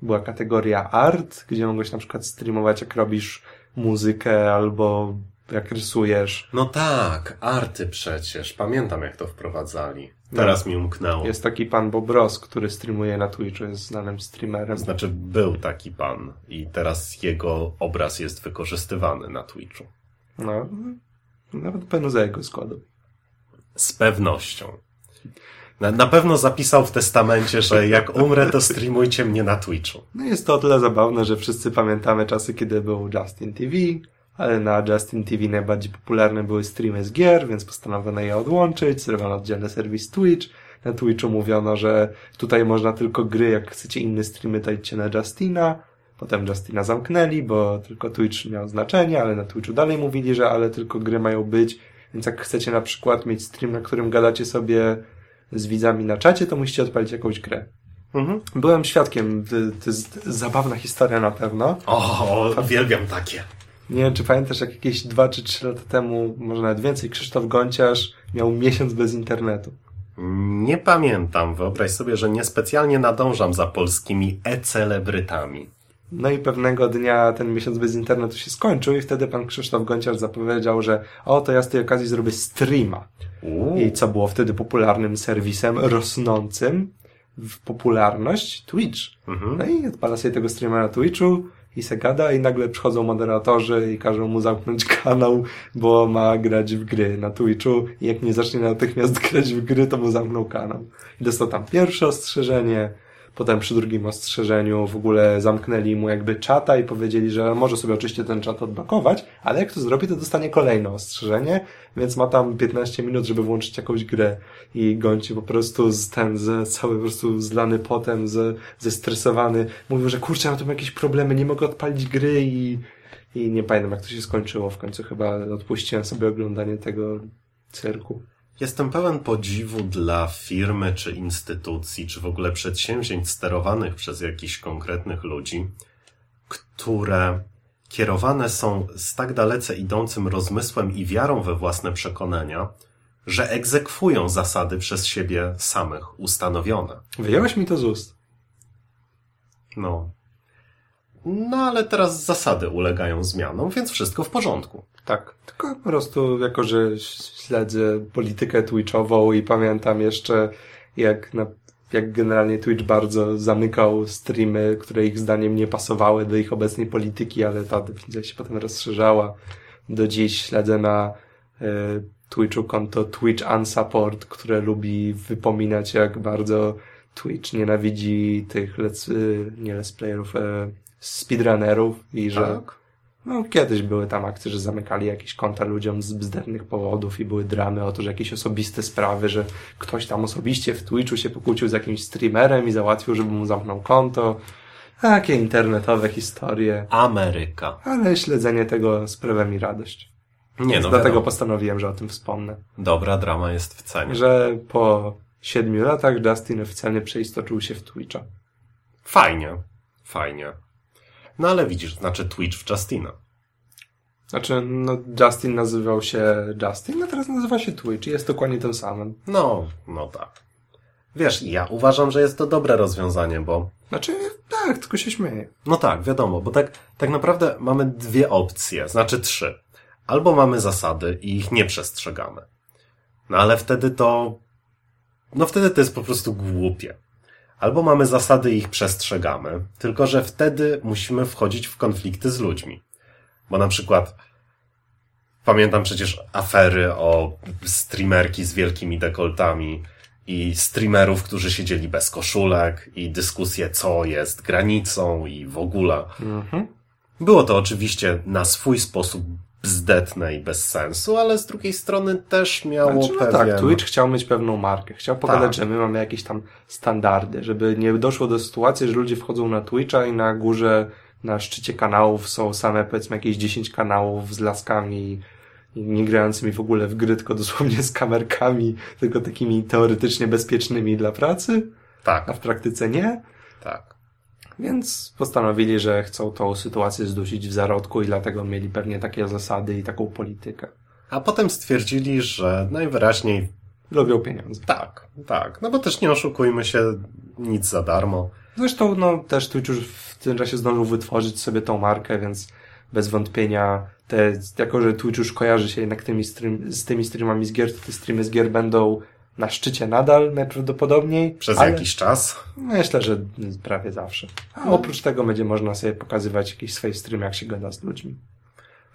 była kategoria art, gdzie mogłeś na przykład streamować jak robisz muzykę albo jak rysujesz. No tak, arty przecież. Pamiętam jak to wprowadzali. Teraz no. mi umknęło. Jest taki pan Bob Ross, który streamuje na Twitchu, jest znanym streamerem. Znaczy był taki pan i teraz jego obraz jest wykorzystywany na Twitchu. No, nawet pewno za jego składą. Z pewnością. Na, na pewno zapisał w testamencie, że jak umrę, to streamujcie mnie na Twitchu. No jest to o tyle zabawne, że wszyscy pamiętamy czasy, kiedy był Justin TV, ale na Justin TV najbardziej popularne były streamy z gier, więc postanowiono je odłączyć, zrobiono oddzielny serwis Twitch. Na Twitchu mówiono, że tutaj można tylko gry, jak chcecie inne streamy, to idźcie na Justina. Potem Justina zamknęli, bo tylko Twitch miał znaczenie, ale na Twitchu dalej mówili, że ale tylko gry mają być. Więc jak chcecie na przykład mieć stream, na którym gadacie sobie z widzami na czacie, to musicie odpalić jakąś grę. Mhm. Byłem świadkiem, to, jest zabawna historia na pewno. O, uwielbiam takie. Nie wiem, czy pamiętasz, jak jakieś dwa czy trzy lata temu, może nawet więcej, Krzysztof Gonciarz miał miesiąc bez internetu. Nie pamiętam. Wyobraź sobie, że niespecjalnie nadążam za polskimi e-celebrytami. No i pewnego dnia ten miesiąc bez internetu się skończył i wtedy pan Krzysztof Gonciarz zapowiedział, że o, to ja z tej okazji zrobię streama. Uuu. I co było wtedy popularnym serwisem, rosnącym w popularność Twitch. Mhm. No i odpala sobie tego streama na Twitchu i se gada i nagle przychodzą moderatorzy i każą mu zamknąć kanał, bo ma grać w gry na Twitchu i jak nie zacznie natychmiast grać w gry, to mu zamknął kanał. I dostał tam pierwsze ostrzeżenie, potem przy drugim ostrzeżeniu w ogóle zamknęli mu jakby czata i powiedzieli, że może sobie oczywiście ten czat odblokować, ale jak to zrobi, to dostanie kolejne ostrzeżenie, więc ma tam 15 minut, żeby włączyć jakąś grę i gońcie po prostu z ten, z, cały po prostu zlany potem, z, zestresowany. Mówił, że kurczę, mam tu jakieś problemy, nie mogę odpalić gry i, i nie pamiętam jak to się skończyło. W końcu chyba odpuściłem sobie oglądanie tego cyrku. Jestem pełen podziwu dla firmy, czy instytucji, czy w ogóle przedsięwzięć sterowanych przez jakichś konkretnych ludzi, które kierowane są z tak dalece idącym rozmysłem i wiarą we własne przekonania, że egzekwują zasady przez siebie samych ustanowione. Wyjąłeś mi to z ust. No. No ale teraz zasady ulegają zmianom, więc wszystko w porządku. Tak. Tylko po prostu, jako że śledzę politykę Twitchową i pamiętam jeszcze, jak, na, jak generalnie Twitch bardzo zamykał streamy, które ich zdaniem nie pasowały do ich obecnej polityki, ale ta definicja się potem rozszerzała. Do dziś śledzę na y, Twitchu konto Twitch Unsupport, które lubi wypominać, jak bardzo Twitch nienawidzi tych let's, y, nie let's playerów, y, speedrunnerów i że Tak. no, kiedyś były tam akcje, że zamykali jakieś konta ludziom z bzdetnych powodów i były dramy o to, że jakieś osobiste sprawy, że ktoś tam osobiście w Twitchu się pokłócił z jakimś streamerem i załatwił, żeby mu zamknął konto. Takie internetowe historie. Ameryka. Ale śledzenie tego sprawia mi radość. Nie Więc no, dlatego wiadomo, postanowiłem, że o tym wspomnę. dobra drama jest w cenie. Że po siedmiu latach Justin oficjalnie przeistoczył się w Twitcha. Fajnie. Fajnie. No ale widzisz, znaczy Twitch w Justina. Znaczy, no, Justin nazywał się Justin, a teraz nazywa się Twitch i jest dokładnie tym samym. No, no tak. Wiesz, ja uważam, że jest to dobre rozwiązanie, bo Znaczy, tak, tylko się śmieję. No tak, wiadomo, bo tak, tak naprawdę mamy dwie opcje, znaczy trzy. Albo mamy zasady i ich nie przestrzegamy. No ale wtedy to, no wtedy to jest po prostu głupie. Albo mamy zasady i ich przestrzegamy, tylko że wtedy musimy wchodzić w konflikty z ludźmi. Bo na przykład pamiętam przecież afery o streamerki z wielkimi dekoltami i streamerów, którzy siedzieli bez koszulek i dyskusje, co jest granicą i w ogóle. Mhm. Było to oczywiście na swój sposób bzdetne i bez sensu, ale z drugiej strony też miało Znaczy, no pewien... tak, Twitch chciał mieć pewną markę. Chciał pokazać, Tak. że my mamy jakieś tam standardy, żeby nie doszło do sytuacji, że ludzie wchodzą na Twitcha i na górze, na szczycie kanałów są same, powiedzmy, jakieś 10 kanałów z laskami nie grającymi w ogóle w gry, tylko dosłownie z kamerkami, tylko takimi teoretycznie bezpiecznymi dla pracy, a Tak, w praktyce nie. tak. Więc postanowili, że chcą tą sytuację zdusić w zarodku i dlatego mieli pewnie takie zasady i taką politykę. A potem stwierdzili, że najwyraźniej Lubią pieniądze. tak, tak. No bo też nie oszukujmy się, nic za darmo. Zresztą, no, też Twitch już w tym czasie zdążył wytworzyć sobie tą markę, więc bez wątpienia te, jako że Twitch już kojarzy się jednak tymi stream, z tymi streamami z gier, to te streamy z gier będą na szczycie nadal najprawdopodobniej. Przez ale jakiś czas. Myślę, że prawie zawsze. A oprócz tego będzie można sobie pokazywać jakieś swoje streamy, jak się gada z ludźmi.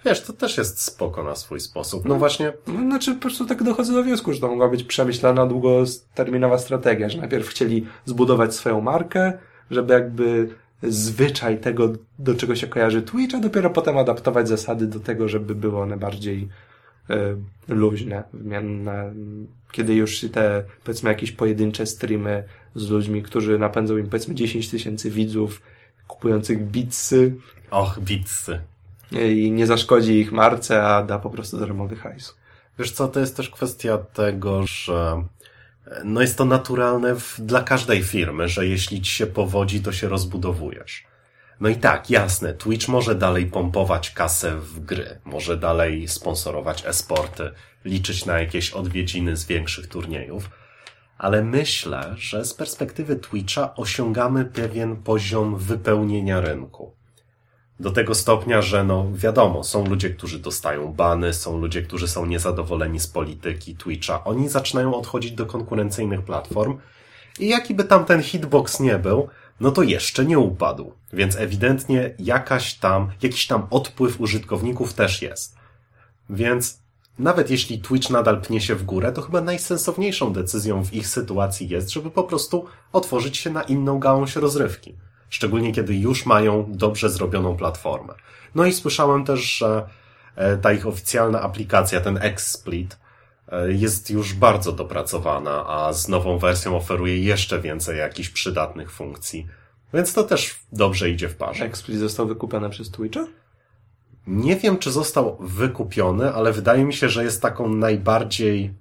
Wiesz, to też jest spoko na swój sposób. No właśnie, No, znaczy, po prostu tak dochodzę do wniosku, że to mogła być przemyślana długoterminowa strategia, że najpierw chcieli zbudować swoją markę, żeby jakby zwyczaj tego, do czego się kojarzy Twitch, a dopiero potem adaptować zasady do tego, żeby były one bardziej luźne, wymienne. Kiedy już te, powiedzmy, jakieś pojedyncze streamy z ludźmi, którzy napędzą im, powiedzmy, 10 tysięcy widzów, kupujących bitsy och, bitsy. i nie zaszkodzi ich marce, a da po prostu darmowy hajs. Wiesz co, to jest też kwestia tego, że e, no jest to naturalne w, dla każdej firmy, że jeśli ci się powodzi, to się rozbudowujesz. No i tak, jasne, Twitch może dalej pompować kasę w gry, może dalej sponsorować e-sporty, liczyć na jakieś odwiedziny z większych turniejów, ale myślę, że z perspektywy Twitcha osiągamy pewien poziom wypełnienia rynku. Do tego stopnia, że no wiadomo, są ludzie, którzy dostają bany, są ludzie, którzy są niezadowoleni z polityki Twitcha. Oni zaczynają odchodzić do konkurencyjnych platform i jaki by tam ten hitbox nie był, no to jeszcze nie upadł. Więc ewidentnie jakaś tam, jakiś tam odpływ użytkowników też jest. Więc nawet jeśli Twitch nadal pnie się w górę, to chyba najsensowniejszą decyzją w ich sytuacji jest, żeby po prostu otworzyć się na inną gałąź rozrywki. Szczególnie kiedy już mają dobrze zrobioną platformę. No i słyszałem też, że e, ta ich oficjalna aplikacja, ten XSplit, jest już bardzo dopracowana, a z nową wersją oferuje jeszcze więcej jakichś przydatnych funkcji. Więc to też dobrze idzie w parze. Explit został wykupiony przez Twitcha? Nie wiem, czy został wykupiony, ale wydaje mi się, że jest taką najbardziej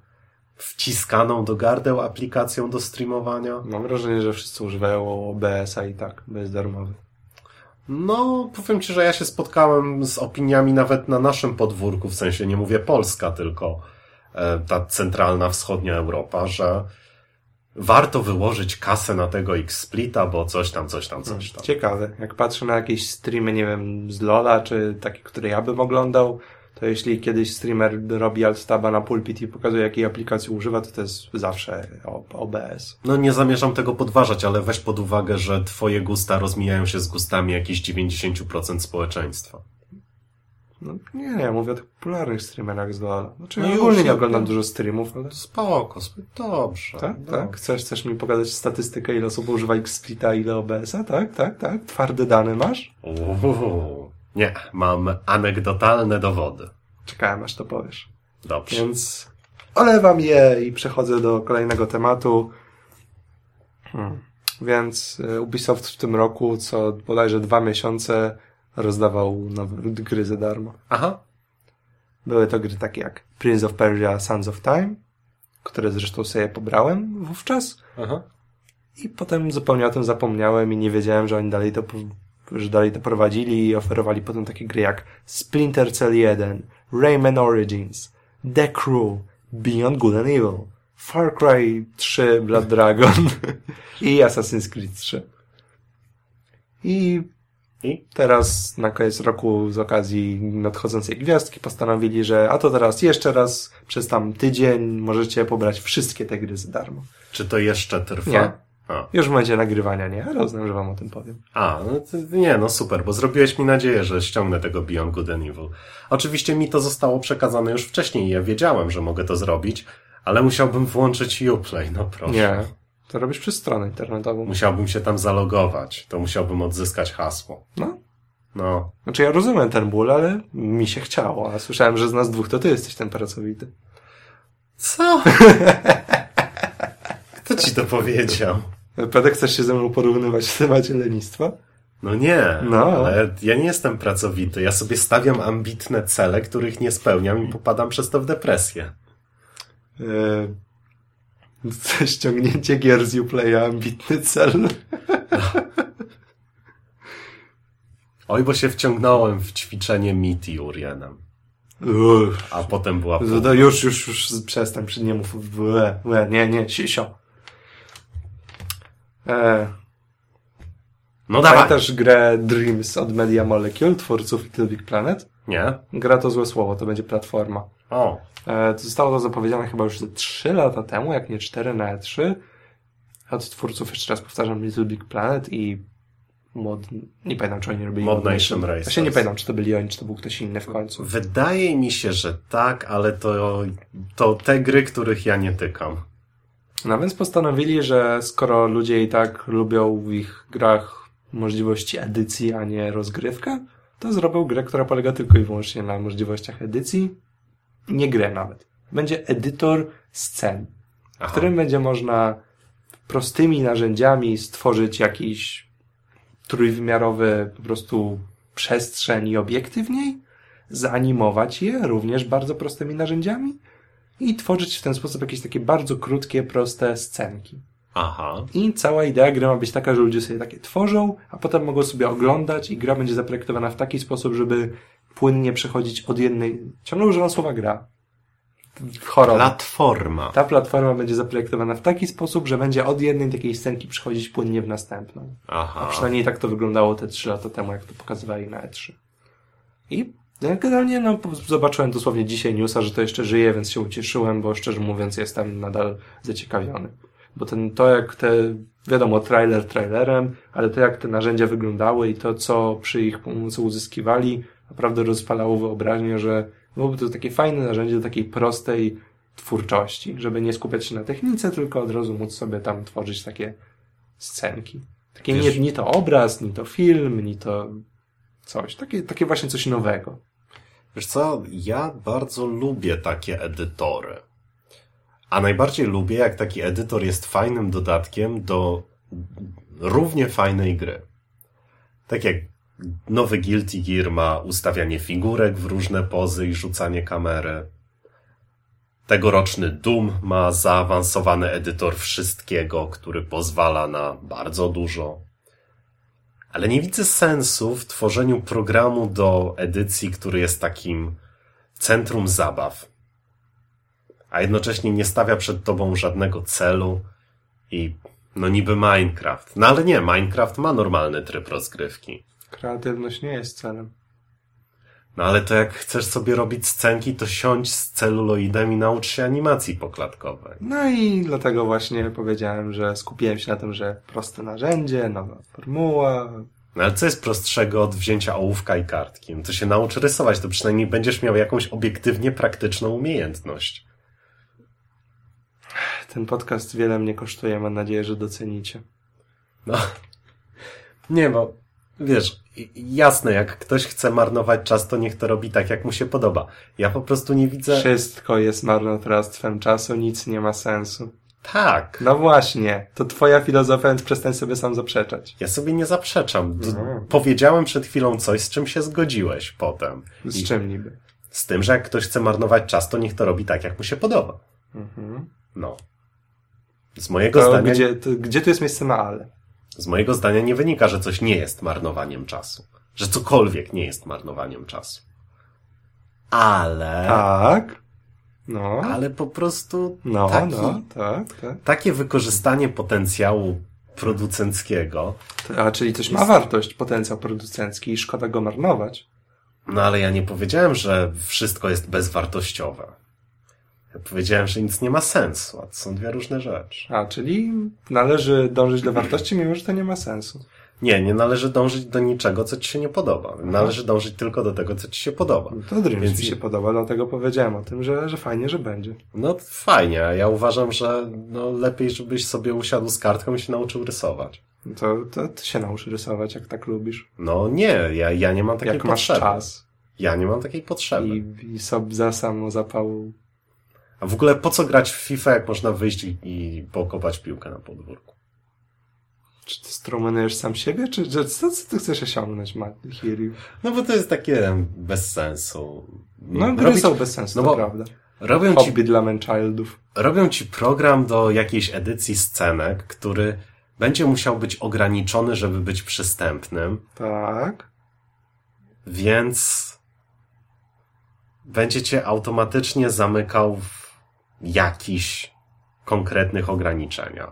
wciskaną do gardeł aplikacją do streamowania. Mam wrażenie, że wszyscy używają OBS-a i tak, bezdarmowy. No, powiem Ci, że ja się spotkałem z opiniami nawet na naszym podwórku, w sensie nie mówię Polska, tylko e, ta centralna wschodnia Europa, że warto wyłożyć kasę na tego X-Splita, bo coś tam, coś tam, coś tam. Ciekawe. Jak patrzę na jakieś streamy, nie wiem, z Lola, czy takie, które ja bym oglądał, to jeśli kiedyś streamer robi altstaba na pulpit i pokazuje, jakiej aplikacji używa, to to jest zawsze OBS. No nie zamierzam tego podważać, ale weź pod uwagę, że Twoje gusta rozmijają się z gustami jakichś 90% społeczeństwa. No nie, nie, mówię o tych popularnych streamerach z Lola. Znaczy, No ja już, ogólnie nie ja oglądam dużo streamów, ale... Spoko, sp- dobrze. Tak, dobrze. tak. Chcesz, chcesz mi pokazać statystykę, ile osób używa X-Splita, ile OBS-a? Tak, tak, tak. Twarde dane masz? Uuu. Nie, mam anegdotalne dowody. Czekałem, aż to powiesz. Dobrze. Więc olewam je i przechodzę do kolejnego tematu. Hmm. Więc y, Ubisoft w tym roku, co bodajże dwa miesiące, rozdawał nowe gry za darmo. Aha. Były to gry takie jak Prince of Persia Sands of Time, które zresztą sobie pobrałem wówczas. Aha. I potem zupełnie o tym zapomniałem i nie wiedziałem, że oni dalej to, że dalej to prowadzili i oferowali potem takie gry jak Splinter Cell 1, Rayman Origins, The Crew, Beyond Good and Evil, Far Cry 3 Blood Dragon i Assassin's Creed 3. I I? teraz na koniec roku z okazji nadchodzącej gwiazdki postanowili, że a to teraz jeszcze raz przez tam tydzień możecie pobrać wszystkie te gry za darmo. Czy to jeszcze trwa? Nie. A, Już w momencie nagrywania, nie? Uznam, że wam o tym powiem. A no nie, no super, bo zrobiłeś mi nadzieję, że ściągnę tego Beyond Good and Evil. Oczywiście mi to zostało przekazane już wcześniej i ja wiedziałem, że mogę to zrobić, ale musiałbym włączyć Uplay, no proszę. Nie. To robisz przez stronę internetową. Musiałbym się tam zalogować, to musiałbym odzyskać hasło. No. No, Znaczy ja rozumiem ten ból, ale mi się chciało, a słyszałem, że z nas dwóch to ty jesteś ten pracowity. co? Kto ci to powiedział? Pedek, chcesz się ze mną porównywać w temacie lenistwa? No nie, No. ale ja nie jestem pracowity. Ja sobie stawiam ambitne cele, których nie spełniam i popadam przez to w depresję. Eee, ściągnięcie gier z Uplaya, ambitny cel. Oj, bo się wciągnąłem w ćwiczenie Miti Urienem. Uff. A potem była... To już, już, już przestań, przy nie mów. Łe, łe, nie, nie, sisio. Eee, No dawaj! pamiętasz grę Dreams od Media Molecule, twórców Little Big Planet? Nie? Gra to złe słowo, to będzie platforma. O, E, to zostało to zapowiedziane chyba już ze 3 lata temu, jak nie 4 na E3. Od twórców, jeszcze raz powtarzam, Little Big Planet i Mod... Nie pamiętam, czy oni robili Mod Nation Racers. Właśnie nie pamiętam, czy to byli oni, czy to był ktoś inny w końcu. Wydaje mi się, że tak, ale to, to te gry, których ja nie tykam. No więc postanowili, że skoro ludzie i tak lubią w ich grach możliwości edycji, a nie rozgrywkę, to zrobią grę, która polega tylko i wyłącznie na możliwościach edycji. Nie grę nawet. Będzie edytor scen, w Aha. którym będzie można prostymi narzędziami stworzyć jakiś trójwymiarowy po prostu przestrzeń i obiekty w niej, zanimować je również bardzo prostymi narzędziami i tworzyć w ten sposób jakieś takie bardzo krótkie, proste scenki. Aha. I cała idea gry ma być taka, że ludzie sobie takie tworzą, a potem mogą sobie oglądać i gra będzie zaprojektowana w taki sposób, żeby płynnie przechodzić od jednej... Ciągle używam słowa gra. Choroba. Platforma. Ta platforma będzie zaprojektowana w taki sposób, że będzie od jednej takiej scenki przechodzić płynnie w następną. A Aha. przynajmniej tak to wyglądało te trzy lata temu, jak to pokazywali na E3. I generalnie no, zobaczyłem dosłownie dzisiaj newsa, że to jeszcze żyje, więc się ucieszyłem, bo szczerze mówiąc jestem nadal zaciekawiony. Bo ten, to jak te, wiadomo, trailer trailerem, ale to jak te narzędzia wyglądały i to, co przy ich pomocy uzyskiwali, naprawdę rozpalało wyobraźnię, że byłoby to takie fajne narzędzie do takiej prostej twórczości, żeby nie skupiać się na technice, tylko od razu móc sobie tam tworzyć takie scenki. Takie Wiesz- nie, nie to obraz, ni to film, ni to coś. Takie, takie właśnie coś nowego. Wiesz co, ja bardzo lubię takie edytory. A najbardziej lubię, jak taki edytor jest fajnym dodatkiem do równie fajnej gry. Tak jak nowy Guilty Gear ma ustawianie figurek w różne pozy i rzucanie kamery. Tegoroczny Doom ma zaawansowany edytor wszystkiego, który pozwala na bardzo dużo. Ale nie widzę sensu w tworzeniu programu do edycji, który jest takim centrum zabaw, a jednocześnie nie stawia przed tobą żadnego celu i no niby Minecraft. No ale nie, Minecraft ma normalny tryb rozgrywki. Kreatywność nie jest celem. No ale to jak chcesz sobie robić scenki, to siądź z celuloidem i naucz się animacji poklatkowej. No i dlatego właśnie powiedziałem, że skupiłem się na tym, że proste narzędzie, nowa formuła. No ale co jest prostszego od wzięcia ołówka i kartki? No to się naucz rysować, to przynajmniej będziesz miał jakąś obiektywnie praktyczną umiejętność. Ten podcast wiele mnie kosztuje, mam nadzieję, że docenicie. No. Nie, bo wiesz, jasne, jak ktoś chce marnować czas, to niech to robi tak, jak mu się podoba. Ja po prostu nie widzę. Wszystko jest marnotrawstwem czasu, nic nie ma sensu. Tak. No właśnie, to twoja filozofia, więc przestań sobie sam zaprzeczać. Ja sobie nie zaprzeczam. D- Mhm. Powiedziałem przed chwilą coś, z czym się zgodziłeś potem. Z I czym niby? z tym, że jak ktoś chce marnować czas, to niech to robi tak, jak mu się podoba. Mhm. No. Z mojego To zdania. gdzie, to, gdzie tu jest miejsce na ale? Z mojego zdania nie wynika, że coś nie jest marnowaniem czasu. Że cokolwiek nie jest marnowaniem czasu. Ale. Tak. No. Ale po prostu. No, taki, no, tak, tak. Takie wykorzystanie potencjału producenckiego. A czyli coś ma wartość, potencjał producencki i szkoda go marnować. No ale ja nie powiedziałem, że wszystko jest bezwartościowe. Ja powiedziałem, że nic nie ma sensu, a to są dwie różne rzeczy. A, czyli należy dążyć do wartości, mimo że to nie ma sensu. Nie, nie należy dążyć do niczego, co ci się nie podoba. Należy dążyć tylko do tego, co ci się podoba. No To Dreams Więc- mi się podoba, dlatego powiedziałem o tym, że, że fajnie, że będzie. No fajnie, ja uważam, że no, lepiej, żebyś sobie usiadł z kartką i się nauczył rysować. To, to ty się nauczy rysować, jak tak lubisz. No nie, ja, ja nie mam takiej jak masz potrzeby. czas. Ja nie mam takiej potrzeby. I, i sobie za samo zapału. A w ogóle po co grać w FIFA, jak można wyjść i, pokopać piłkę na podwórku? Czy ty strumenujesz sam siebie, czy że, co, co ty chcesz osiągnąć, Matt Hiryu? No bo to jest takie bez sensu. No, gry Robić- są bez sensu, no bo- prawda. robią, ci, Hobby dla manchildów. robią ci program do jakiejś edycji scenek, który będzie musiał być ograniczony, żeby być przystępnym, Tak. więc będzie cię automatycznie zamykał w jakichś konkretnych ograniczenia.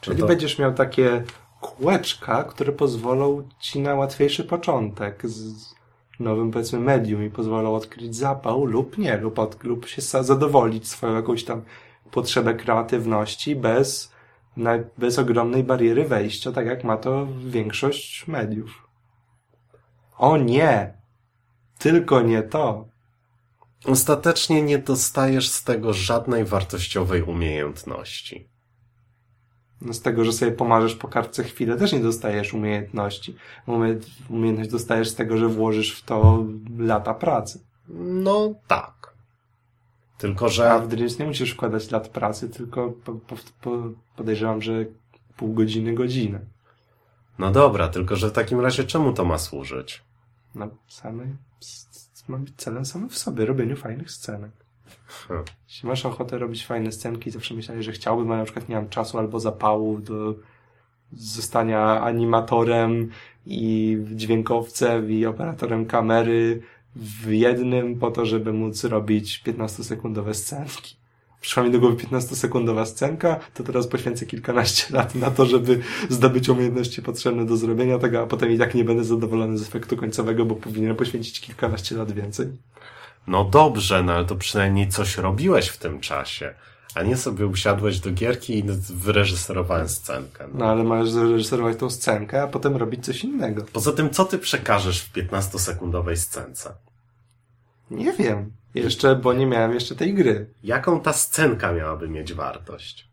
Czyli to- będziesz miał takie kółeczka, które pozwolą ci na łatwiejszy początek z nowym, powiedzmy, medium i pozwolą odkryć zapał lub nie, lub, od, lub się zadowolić swoją jakąś tam potrzebę kreatywności bez bez ogromnej bariery wejścia, tak jak ma to większość mediów. O nie! Tylko nie to. Ostatecznie nie dostajesz z tego żadnej wartościowej umiejętności. No z tego, że sobie pomarzysz po kartce chwilę, też nie dostajesz umiejętności. Umie- Umiejętność dostajesz z tego, że włożysz w to lata pracy. No tak. Tylko, A że w Dreams nie musisz wkładać lat pracy, tylko po, po, po, podejrzewam, że pół godziny, godzinę. no dobra, tylko że w takim razie czemu to ma służyć? No, samej, ma być celem samym w sobie, robieniu fajnych scenek. Hmm. Jeśli masz ochotę robić fajne scenki, zawsze myślałeś, że chciałbym, ale na przykład nie mam czasu albo zapału do zostania animatorem i dźwiękowcem i operatorem kamery w jednym po to, żeby móc robić 15-sekundowe scenki. Przyszła mi do głowy 15-sekundowa scenka, to teraz poświęcę kilkanaście lat na to, żeby zdobyć umiejętności potrzebne do zrobienia tego, a potem i tak nie będę zadowolony z efektu końcowego, bo powinienem poświęcić kilkanaście lat więcej. No dobrze, no ale to przynajmniej coś robiłeś w tym czasie, a nie sobie usiadłeś do gierki i wyreżyserowałem scenkę. No. No ale masz zareżyserować tą scenkę, a potem robić coś innego. Poza tym, co ty przekażesz w 15-sekundowej scence? Nie wiem. Jeszcze, bo nie miałem jeszcze tej gry. Jaką ta scenka miałaby mieć wartość?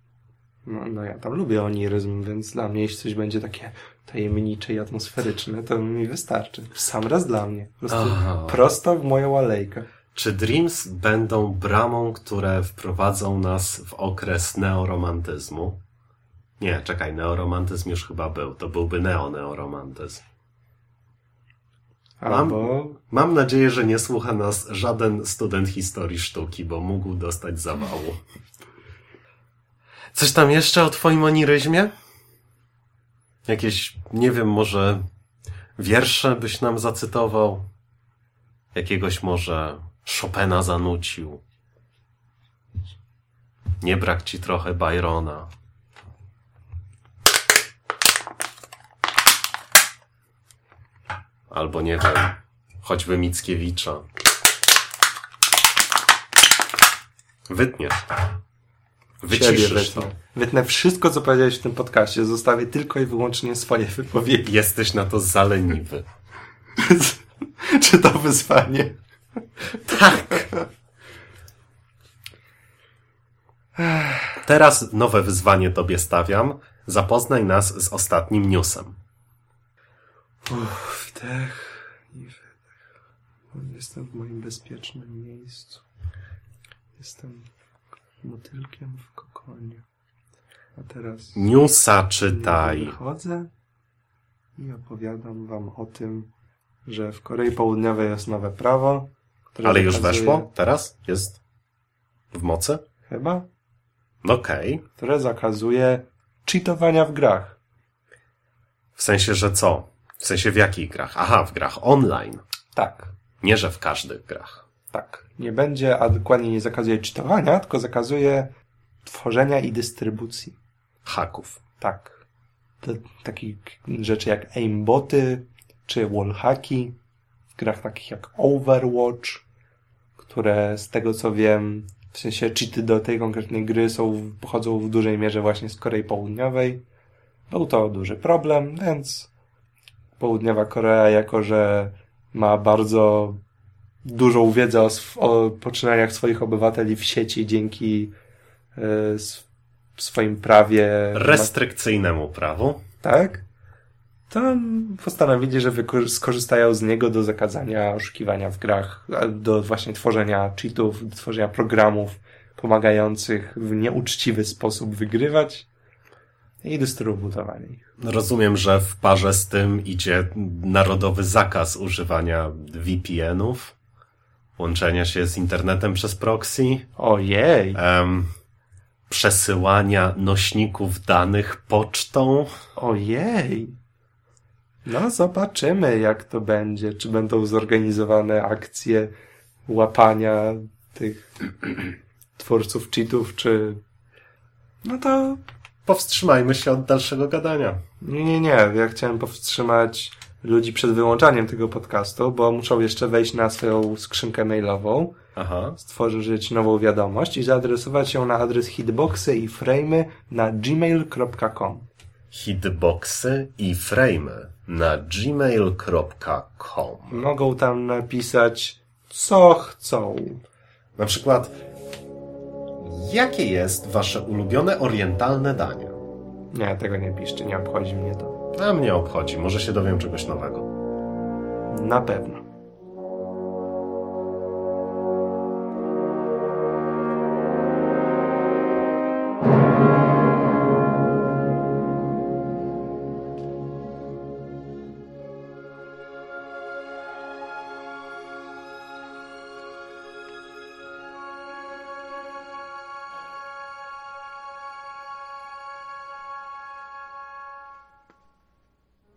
No, no ja tam lubię oniryzm, więc dla mnie jeśli coś będzie takie tajemnicze i atmosferyczne, to mi wystarczy. Sam raz dla mnie. Po prostu Aha. prosto w moją alejkę. Czy Dreams będą bramą, które wprowadzą nas w okres neoromantyzmu? Nie, czekaj, neoromantyzm już chyba był. To byłby neoneoromantyzm. Mam- Albo Mam nadzieję, że nie słucha nas żaden student historii sztuki, bo mógł dostać zawału. Coś tam jeszcze o twoim oniryzmie? Jakieś, nie wiem, może wiersze byś nam zacytował? Jakiegoś może Chopina zanucił? Nie brak ci trochę Byrona? Albo nie wiem, choćby Mickiewicza. Wytniesz. Wyciszysz to. wytnę. Wytnę wszystko, co powiedziałeś w tym podcaście. Zostawię tylko i wyłącznie swoje wypowiedzi. Jesteś na to zaleniwy. Czy to wyzwanie? Tak. Teraz nowe wyzwanie tobie stawiam. Zapoznaj nas z ostatnim newsem. Uff, wdech i wydech. Jestem w moim bezpiecznym miejscu. Jestem motylkiem w kokonie. A teraz Newsa czytaj. wychodzę i opowiadam wam o tym, że w Korei Południowej jest nowe prawo, Ale już zakazuje- weszło? Teraz? Jest w mocy? Chyba? Okej. Które zakazuje cheatowania w grach. W sensie, że co? W sensie w jakich grach? Aha, w grach online. Tak. Nie, że w każdych grach. Tak. Nie będzie, a dokładnie nie zakazuje cheatowania, tylko zakazuje tworzenia i dystrybucji. Haków. Tak. Takich rzeczy jak aimboty, czy wallhacki, w grach takich jak Overwatch, które z tego co wiem, w sensie cheaty do tej konkretnej gry są, pochodzą w dużej mierze właśnie z Korei Południowej. Był to duży problem, więc Południowa Korea, jako że ma bardzo dużą wiedzę o, o poczynaniach swoich obywateli w sieci dzięki y, swoim prawie Restrykcyjnemu prawu. tak? To postanowili, że skorzystają z niego do zakazania oszukiwania w grach, do właśnie tworzenia cheatów, do tworzenia programów pomagających w nieuczciwy sposób wygrywać i dystrybutowania ich. Rozumiem, że w parze z tym idzie narodowy zakaz używania VPN-ów, łączenia się z internetem przez proxy, Ojej! em, przesyłania nośników danych pocztą. Ojej! No zobaczymy, jak to będzie. Czy będą zorganizowane akcje łapania tych twórców cheatów, czy... No to Powstrzymajmy się od dalszego gadania. Nie, nie, nie. Ja chciałem powstrzymać ludzi przed wyłączaniem tego podcastu, bo muszą jeszcze wejść na swoją skrzynkę mailową, Aha. stworzyć nową wiadomość i zaadresować ją na adres hitboxy i frame'y na gmail.com. Hitboxy i frame'y na gmail.com. Mogą tam napisać co chcą. Na przykład, jakie jest wasze ulubione orientalne danie? Nie, tego nie piszcie, nie obchodzi mnie to. A mnie obchodzi, może się dowiem czegoś nowego. Na pewno.